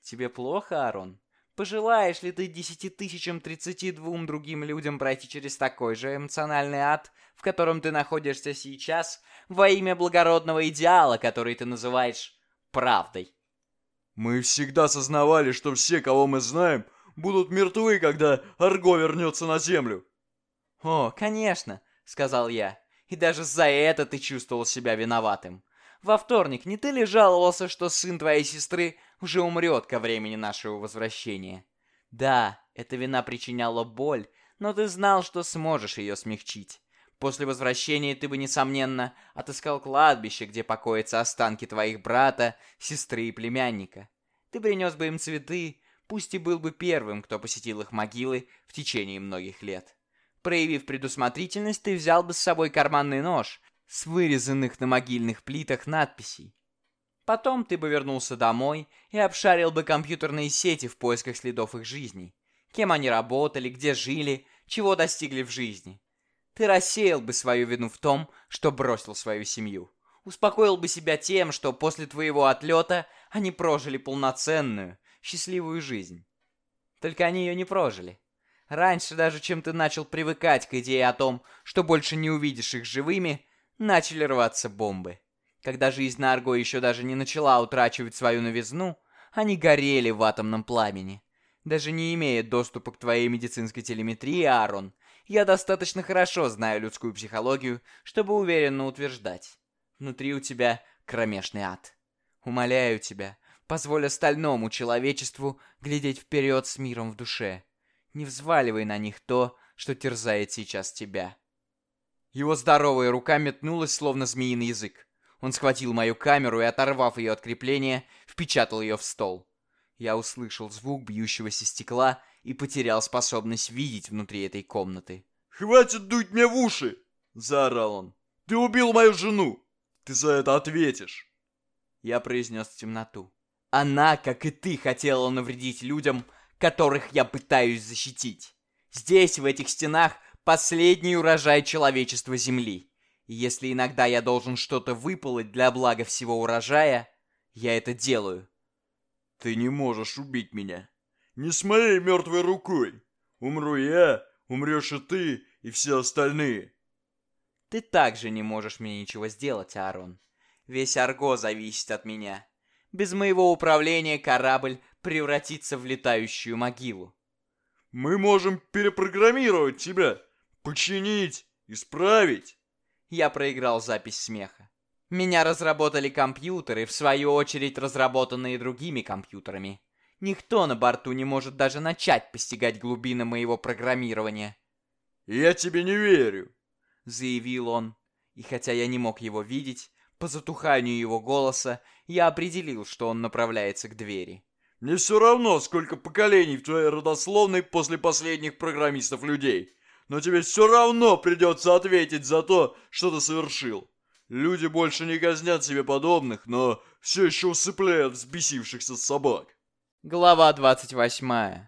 «Тебе плохо, Арон?» Пожелаешь ли ты десяти тысячам тридцати двум другим людям пройти через такой же эмоциональный ад, в котором ты находишься сейчас, во имя благородного идеала, который ты называешь правдой? Мы всегда сознавали, что все, кого мы знаем, будут мертвы, когда Арго вернется на Землю. О, конечно, сказал я. И даже за это ты чувствовал себя виноватым. Во вторник не ты ли жаловался, что сын твоей сестры уже умрет ко времени нашего возвращения. Да, эта вина причиняла боль, но ты знал, что сможешь ее смягчить. После возвращения ты бы, несомненно, отыскал кладбище, где покоятся останки твоих брата, сестры и племянника. Ты принес бы им цветы, пусть и был бы первым, кто посетил их могилы в течение многих лет. Проявив предусмотрительность, ты взял бы с собой карманный нож с вырезанных на могильных плитах надписей. Потом ты бы вернулся домой и обшарил бы компьютерные сети в поисках следов их жизней. Кем они работали, где жили, чего достигли в жизни. Ты рассеял бы свою вину в том, что бросил свою семью. Успокоил бы себя тем, что после твоего отлета они прожили полноценную, счастливую жизнь. Только они ее не прожили. Раньше даже, чем ты начал привыкать к идее о том, что больше не увидишь их живыми, начали рваться бомбы. Когда жизнь на Арго еще даже не начала утрачивать свою новизну, они горели в атомном пламени. Даже не имея доступа к твоей медицинской телеметрии, Аарон, я достаточно хорошо знаю людскую психологию, чтобы уверенно утверждать. Внутри у тебя кромешный ад. Умоляю тебя, позволь остальному человечеству глядеть вперед с миром в душе. Не взваливай на них то, что терзает сейчас тебя. Его здоровая рука метнулась, словно змеиный язык. Он схватил мою камеру и, оторвав ее от крепления, впечатал ее в стол. Я услышал звук бьющегося стекла и потерял способность видеть внутри этой комнаты. «Хватит дуть мне в уши!» — заорал он. «Ты убил мою жену! Ты за это ответишь!» Я произнес в темноту. Она, как и ты, хотела навредить людям, которых я пытаюсь защитить. Здесь, в этих стенах, последний урожай человечества Земли. И если иногда я должен что-то выполоть для блага всего урожая, я это делаю. Ты не можешь убить меня. Не с моей мертвой рукой. Умру я, умрешь и ты, и все остальные. Ты также не можешь мне ничего сделать, Аарон. Весь Арго зависит от меня. Без моего управления корабль превратится в летающую могилу. Мы можем перепрограммировать тебя, починить, исправить. Я проиграл запись смеха. Меня разработали компьютеры, в свою очередь разработанные другими компьютерами. Никто на борту не может даже начать постигать глубины моего программирования. «Я тебе не верю», — заявил он. И хотя я не мог его видеть, по затуханию его голоса я определил, что он направляется к двери. «Мне все равно, сколько поколений в твоей родословной после последних программистов людей, но тебе все равно придется ответить за то, что ты совершил. Люди больше не казнят себе подобных, но все еще усыпляют взбесившихся собак». Глава 28.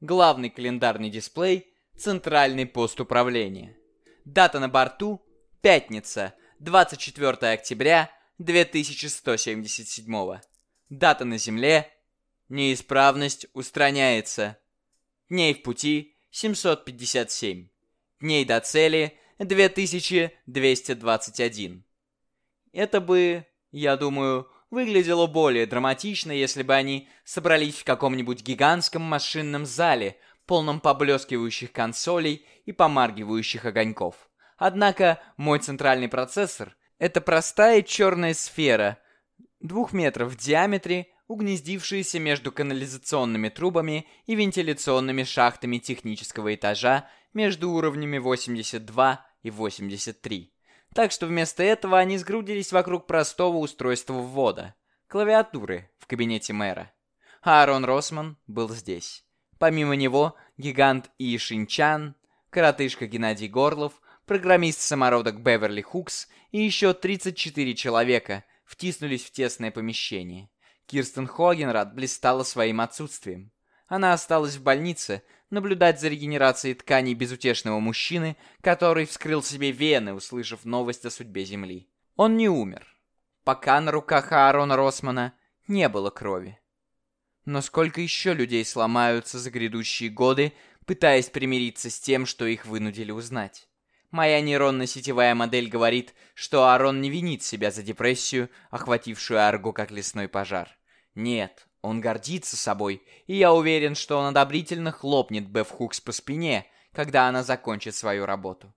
Главный календарный дисплей Центральный пост управления. Дата на борту – пятница, 24 октября 2177. Дата на Земле – неисправность устраняется. Дней в пути – 757. Дней до цели – 2221. Это бы, я думаю, выглядело более драматично, если бы они собрались в каком-нибудь гигантском машинном зале – полном поблескивающих консолей и помаргивающих огоньков. Однако мой центральный процессор — это простая черная сфера, двух метров в диаметре, угнездившаяся между канализационными трубами и вентиляционными шахтами технического этажа между уровнями 82 и 83. Так что вместо этого они сгрудились вокруг простого устройства ввода — клавиатуры в кабинете мэра. Аарон Росман был здесь. Помимо него, гигант И Шинчан, коротышка Геннадий Горлов, программист-самородок Беверли Хукс и еще 34 человека втиснулись в тесное помещение. Кирстен Хогенрад блистала своим отсутствием. Она осталась в больнице наблюдать за регенерацией тканей безутешного мужчины, который вскрыл себе вены, услышав новость о судьбе Земли. Он не умер. Пока на руках Аарона Росмана не было крови. Но сколько еще людей сломаются за грядущие годы, пытаясь примириться с тем, что их вынудили узнать? Моя нейронно-сетевая модель говорит, что Аарон не винит себя за депрессию, охватившую Арго как лесной пожар. Нет, он гордится собой, и я уверен, что он одобрительно хлопнет Беф Хукс по спине, когда она закончит свою работу.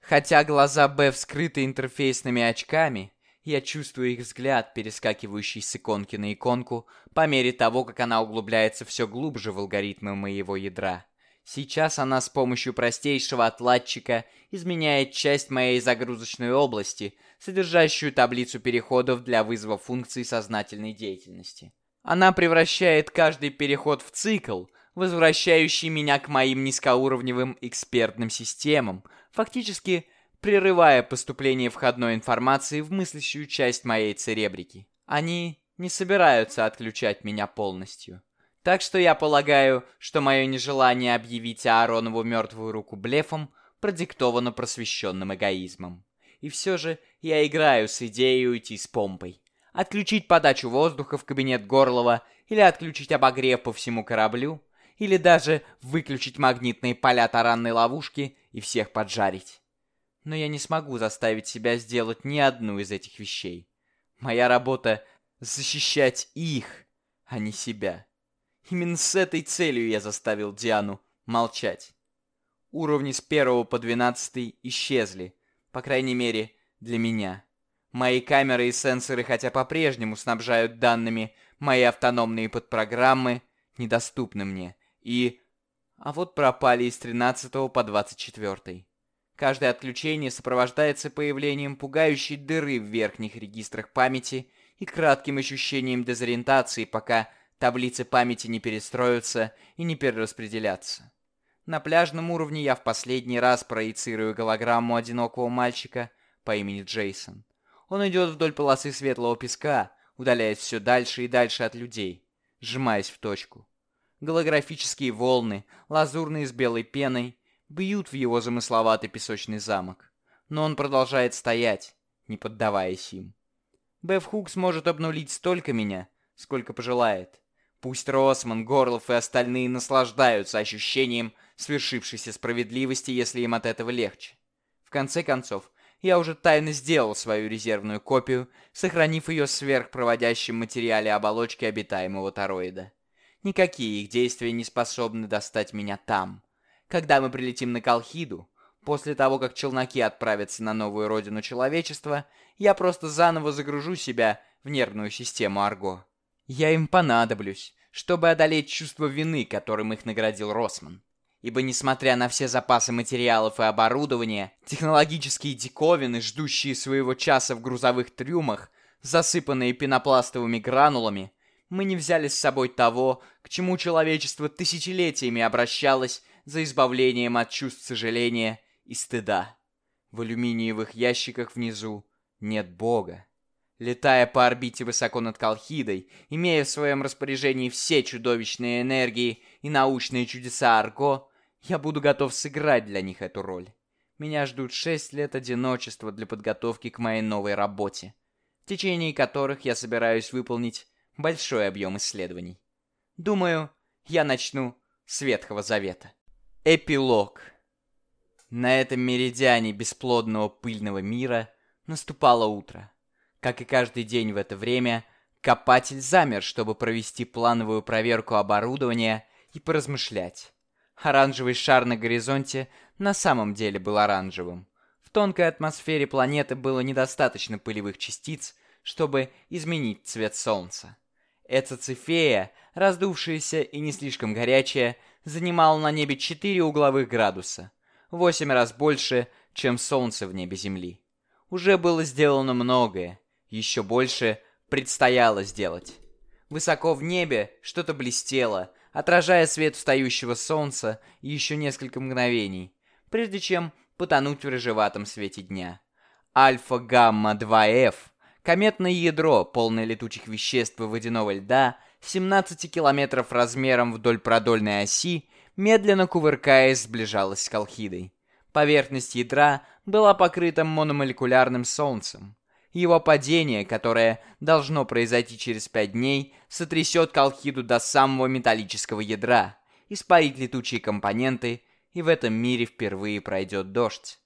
Хотя глаза Беф скрыты интерфейсными очками, я чувствую их взгляд, перескакивающий с иконки на иконку, по мере того, как она углубляется все глубже в алгоритмы моего ядра. Сейчас она с помощью простейшего отладчика изменяет часть моей загрузочной области, содержащую таблицу переходов для вызова функций сознательной деятельности. Она превращает каждый переход в цикл, возвращающий меня к моим низкоуровневым экспертным системам, фактически прерывая поступление входной информации в мыслящую часть моей церебрики. Они не собираются отключать меня полностью. Так что я полагаю, что мое нежелание объявить Ааронову мертвую руку блефом продиктовано просвещенным эгоизмом. И все же я играю с идеей уйти с помпой. Отключить подачу воздуха в кабинет Горлова или отключить обогрев по всему кораблю, или даже выключить магнитные поля таранной ловушки и всех поджарить но я не смогу заставить себя сделать ни одну из этих вещей. Моя работа — защищать их, а не себя. Именно с этой целью я заставил Диану молчать. Уровни с первого по двенадцатый исчезли, по крайней мере, для меня. Мои камеры и сенсоры, хотя по-прежнему снабжают данными мои автономные подпрограммы, недоступны мне. И... А вот пропали из 13 по 24. Каждое отключение сопровождается появлением пугающей дыры в верхних регистрах памяти и кратким ощущением дезориентации, пока таблицы памяти не перестроятся и не перераспределятся. На пляжном уровне я в последний раз проецирую голограмму одинокого мальчика по имени Джейсон. Он идет вдоль полосы светлого песка, удаляясь все дальше и дальше от людей, сжимаясь в точку. Голографические волны, лазурные с белой пеной, бьют в его замысловатый песочный замок. Но он продолжает стоять, не поддаваясь им. Беф Хук сможет обнулить столько меня, сколько пожелает. Пусть Росман, Горлов и остальные наслаждаются ощущением свершившейся справедливости, если им от этого легче. В конце концов, я уже тайно сделал свою резервную копию, сохранив ее сверхпроводящем материале оболочки обитаемого тороида. Никакие их действия не способны достать меня там. Когда мы прилетим на Колхиду, после того, как челноки отправятся на новую родину человечества, я просто заново загружу себя в нервную систему Арго. Я им понадоблюсь, чтобы одолеть чувство вины, которым их наградил Росман. Ибо несмотря на все запасы материалов и оборудования, технологические диковины, ждущие своего часа в грузовых трюмах, засыпанные пенопластовыми гранулами, мы не взяли с собой того, к чему человечество тысячелетиями обращалось за избавлением от чувств сожаления и стыда. В алюминиевых ящиках внизу нет Бога. Летая по орбите высоко над Колхидой, имея в своем распоряжении все чудовищные энергии и научные чудеса Арго, я буду готов сыграть для них эту роль. Меня ждут шесть лет одиночества для подготовки к моей новой работе, в течение которых я собираюсь выполнить большой объем исследований. Думаю, я начну с Ветхого Завета. Эпилог. На этом меридиане бесплодного пыльного мира наступало утро. Как и каждый день в это время, копатель замер, чтобы провести плановую проверку оборудования и поразмышлять. Оранжевый шар на горизонте на самом деле был оранжевым. В тонкой атмосфере планеты было недостаточно пылевых частиц, чтобы изменить цвет Солнца. Эта цифея, раздувшаяся и не слишком горячая, занимала на небе 4 угловых градуса, 8 раз больше, чем Солнце в небе Земли. Уже было сделано многое, еще больше предстояло сделать. Высоко в небе что-то блестело, отражая свет встающего солнца еще несколько мгновений, прежде чем потонуть в рыжеватом свете дня. Альфа-гамма-2F, кометное ядро, полное летучих веществ и водяного льда, 17 километров размером вдоль продольной оси, медленно кувыркаясь, сближалась с Колхидой. Поверхность ядра была покрыта мономолекулярным солнцем. Его падение, которое должно произойти через пять дней, сотрясет Колхиду до самого металлического ядра, испарит летучие компоненты, и в этом мире впервые пройдет дождь.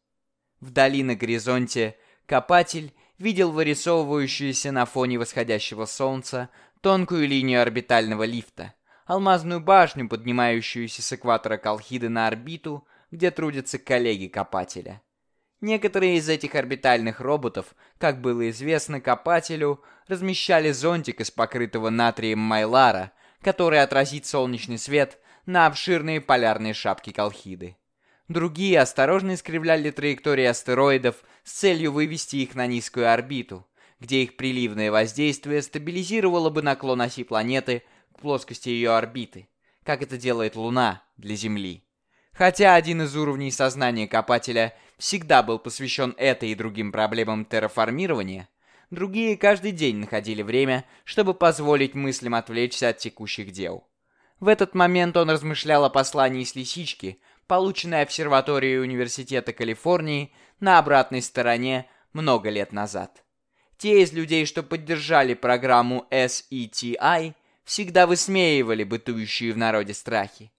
Вдали на горизонте копатель видел вырисовывающуюся на фоне восходящего солнца тонкую линию орбитального лифта, алмазную башню, поднимающуюся с экватора Колхиды на орбиту, где трудятся коллеги копателя. Некоторые из этих орбитальных роботов, как было известно копателю, размещали зонтик из покрытого натрием майлара, который отразит солнечный свет на обширные полярные шапки Колхиды. Другие осторожно искривляли траектории астероидов с целью вывести их на низкую орбиту, где их приливное воздействие стабилизировало бы наклон оси планеты к плоскости ее орбиты, как это делает Луна для Земли. Хотя один из уровней сознания копателя всегда был посвящен этой и другим проблемам терраформирования, другие каждый день находили время, чтобы позволить мыслям отвлечься от текущих дел. В этот момент он размышлял о послании с лисички, полученной обсерваторией Университета Калифорнии на обратной стороне много лет назад. Те из людей, что поддержали программу SETI, всегда высмеивали бытующие в народе страхи.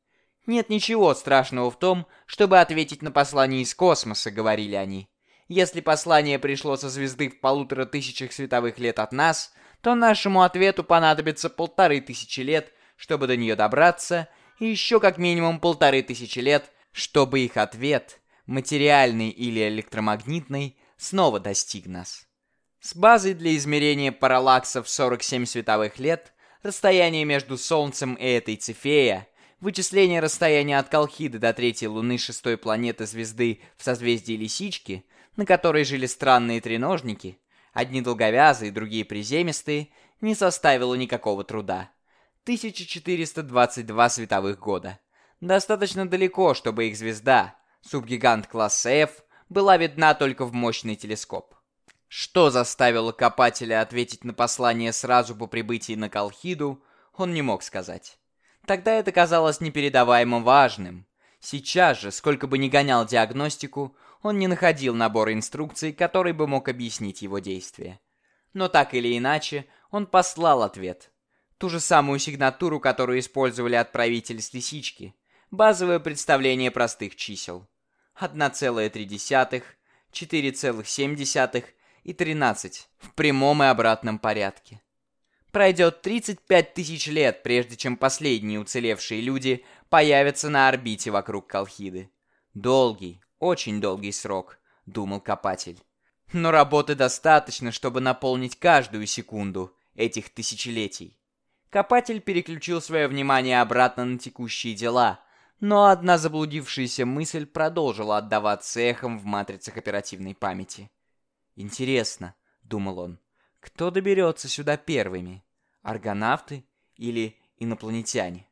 Нет ничего страшного в том, чтобы ответить на послание из космоса, говорили они. Если послание пришло со звезды в полутора тысячах световых лет от нас, то нашему ответу понадобится полторы тысячи лет, чтобы до нее добраться, и еще как минимум полторы тысячи лет, чтобы их ответ, материальный или электромагнитный, снова достиг нас. С базой для измерения параллаксов 47 световых лет, расстояние между Солнцем и этой цифея Вычисление расстояния от Колхиды до третьей луны шестой планеты звезды в созвездии Лисички, на которой жили странные треножники, одни долговязые, другие приземистые, не составило никакого труда. 1422 световых года. Достаточно далеко, чтобы их звезда, субгигант класса F, была видна только в мощный телескоп. Что заставило копателя ответить на послание сразу по прибытии на Колхиду, он не мог сказать. Тогда это казалось непередаваемо важным. Сейчас же, сколько бы ни гонял диагностику, он не находил набора инструкций, который бы мог объяснить его действия. Но так или иначе, он послал ответ. Ту же самую сигнатуру, которую использовали отправители с лисички. Базовое представление простых чисел. 1,3, 4,7 и 13 в прямом и обратном порядке. Пройдет 35 тысяч лет, прежде чем последние уцелевшие люди появятся на орбите вокруг Колхиды. Долгий, очень долгий срок, думал копатель. Но работы достаточно, чтобы наполнить каждую секунду этих тысячелетий. Копатель переключил свое внимание обратно на текущие дела, но одна заблудившаяся мысль продолжила отдаваться эхом в матрицах оперативной памяти. «Интересно», — думал он, — «кто доберется сюда первыми? Аргонавты или инопланетяне?»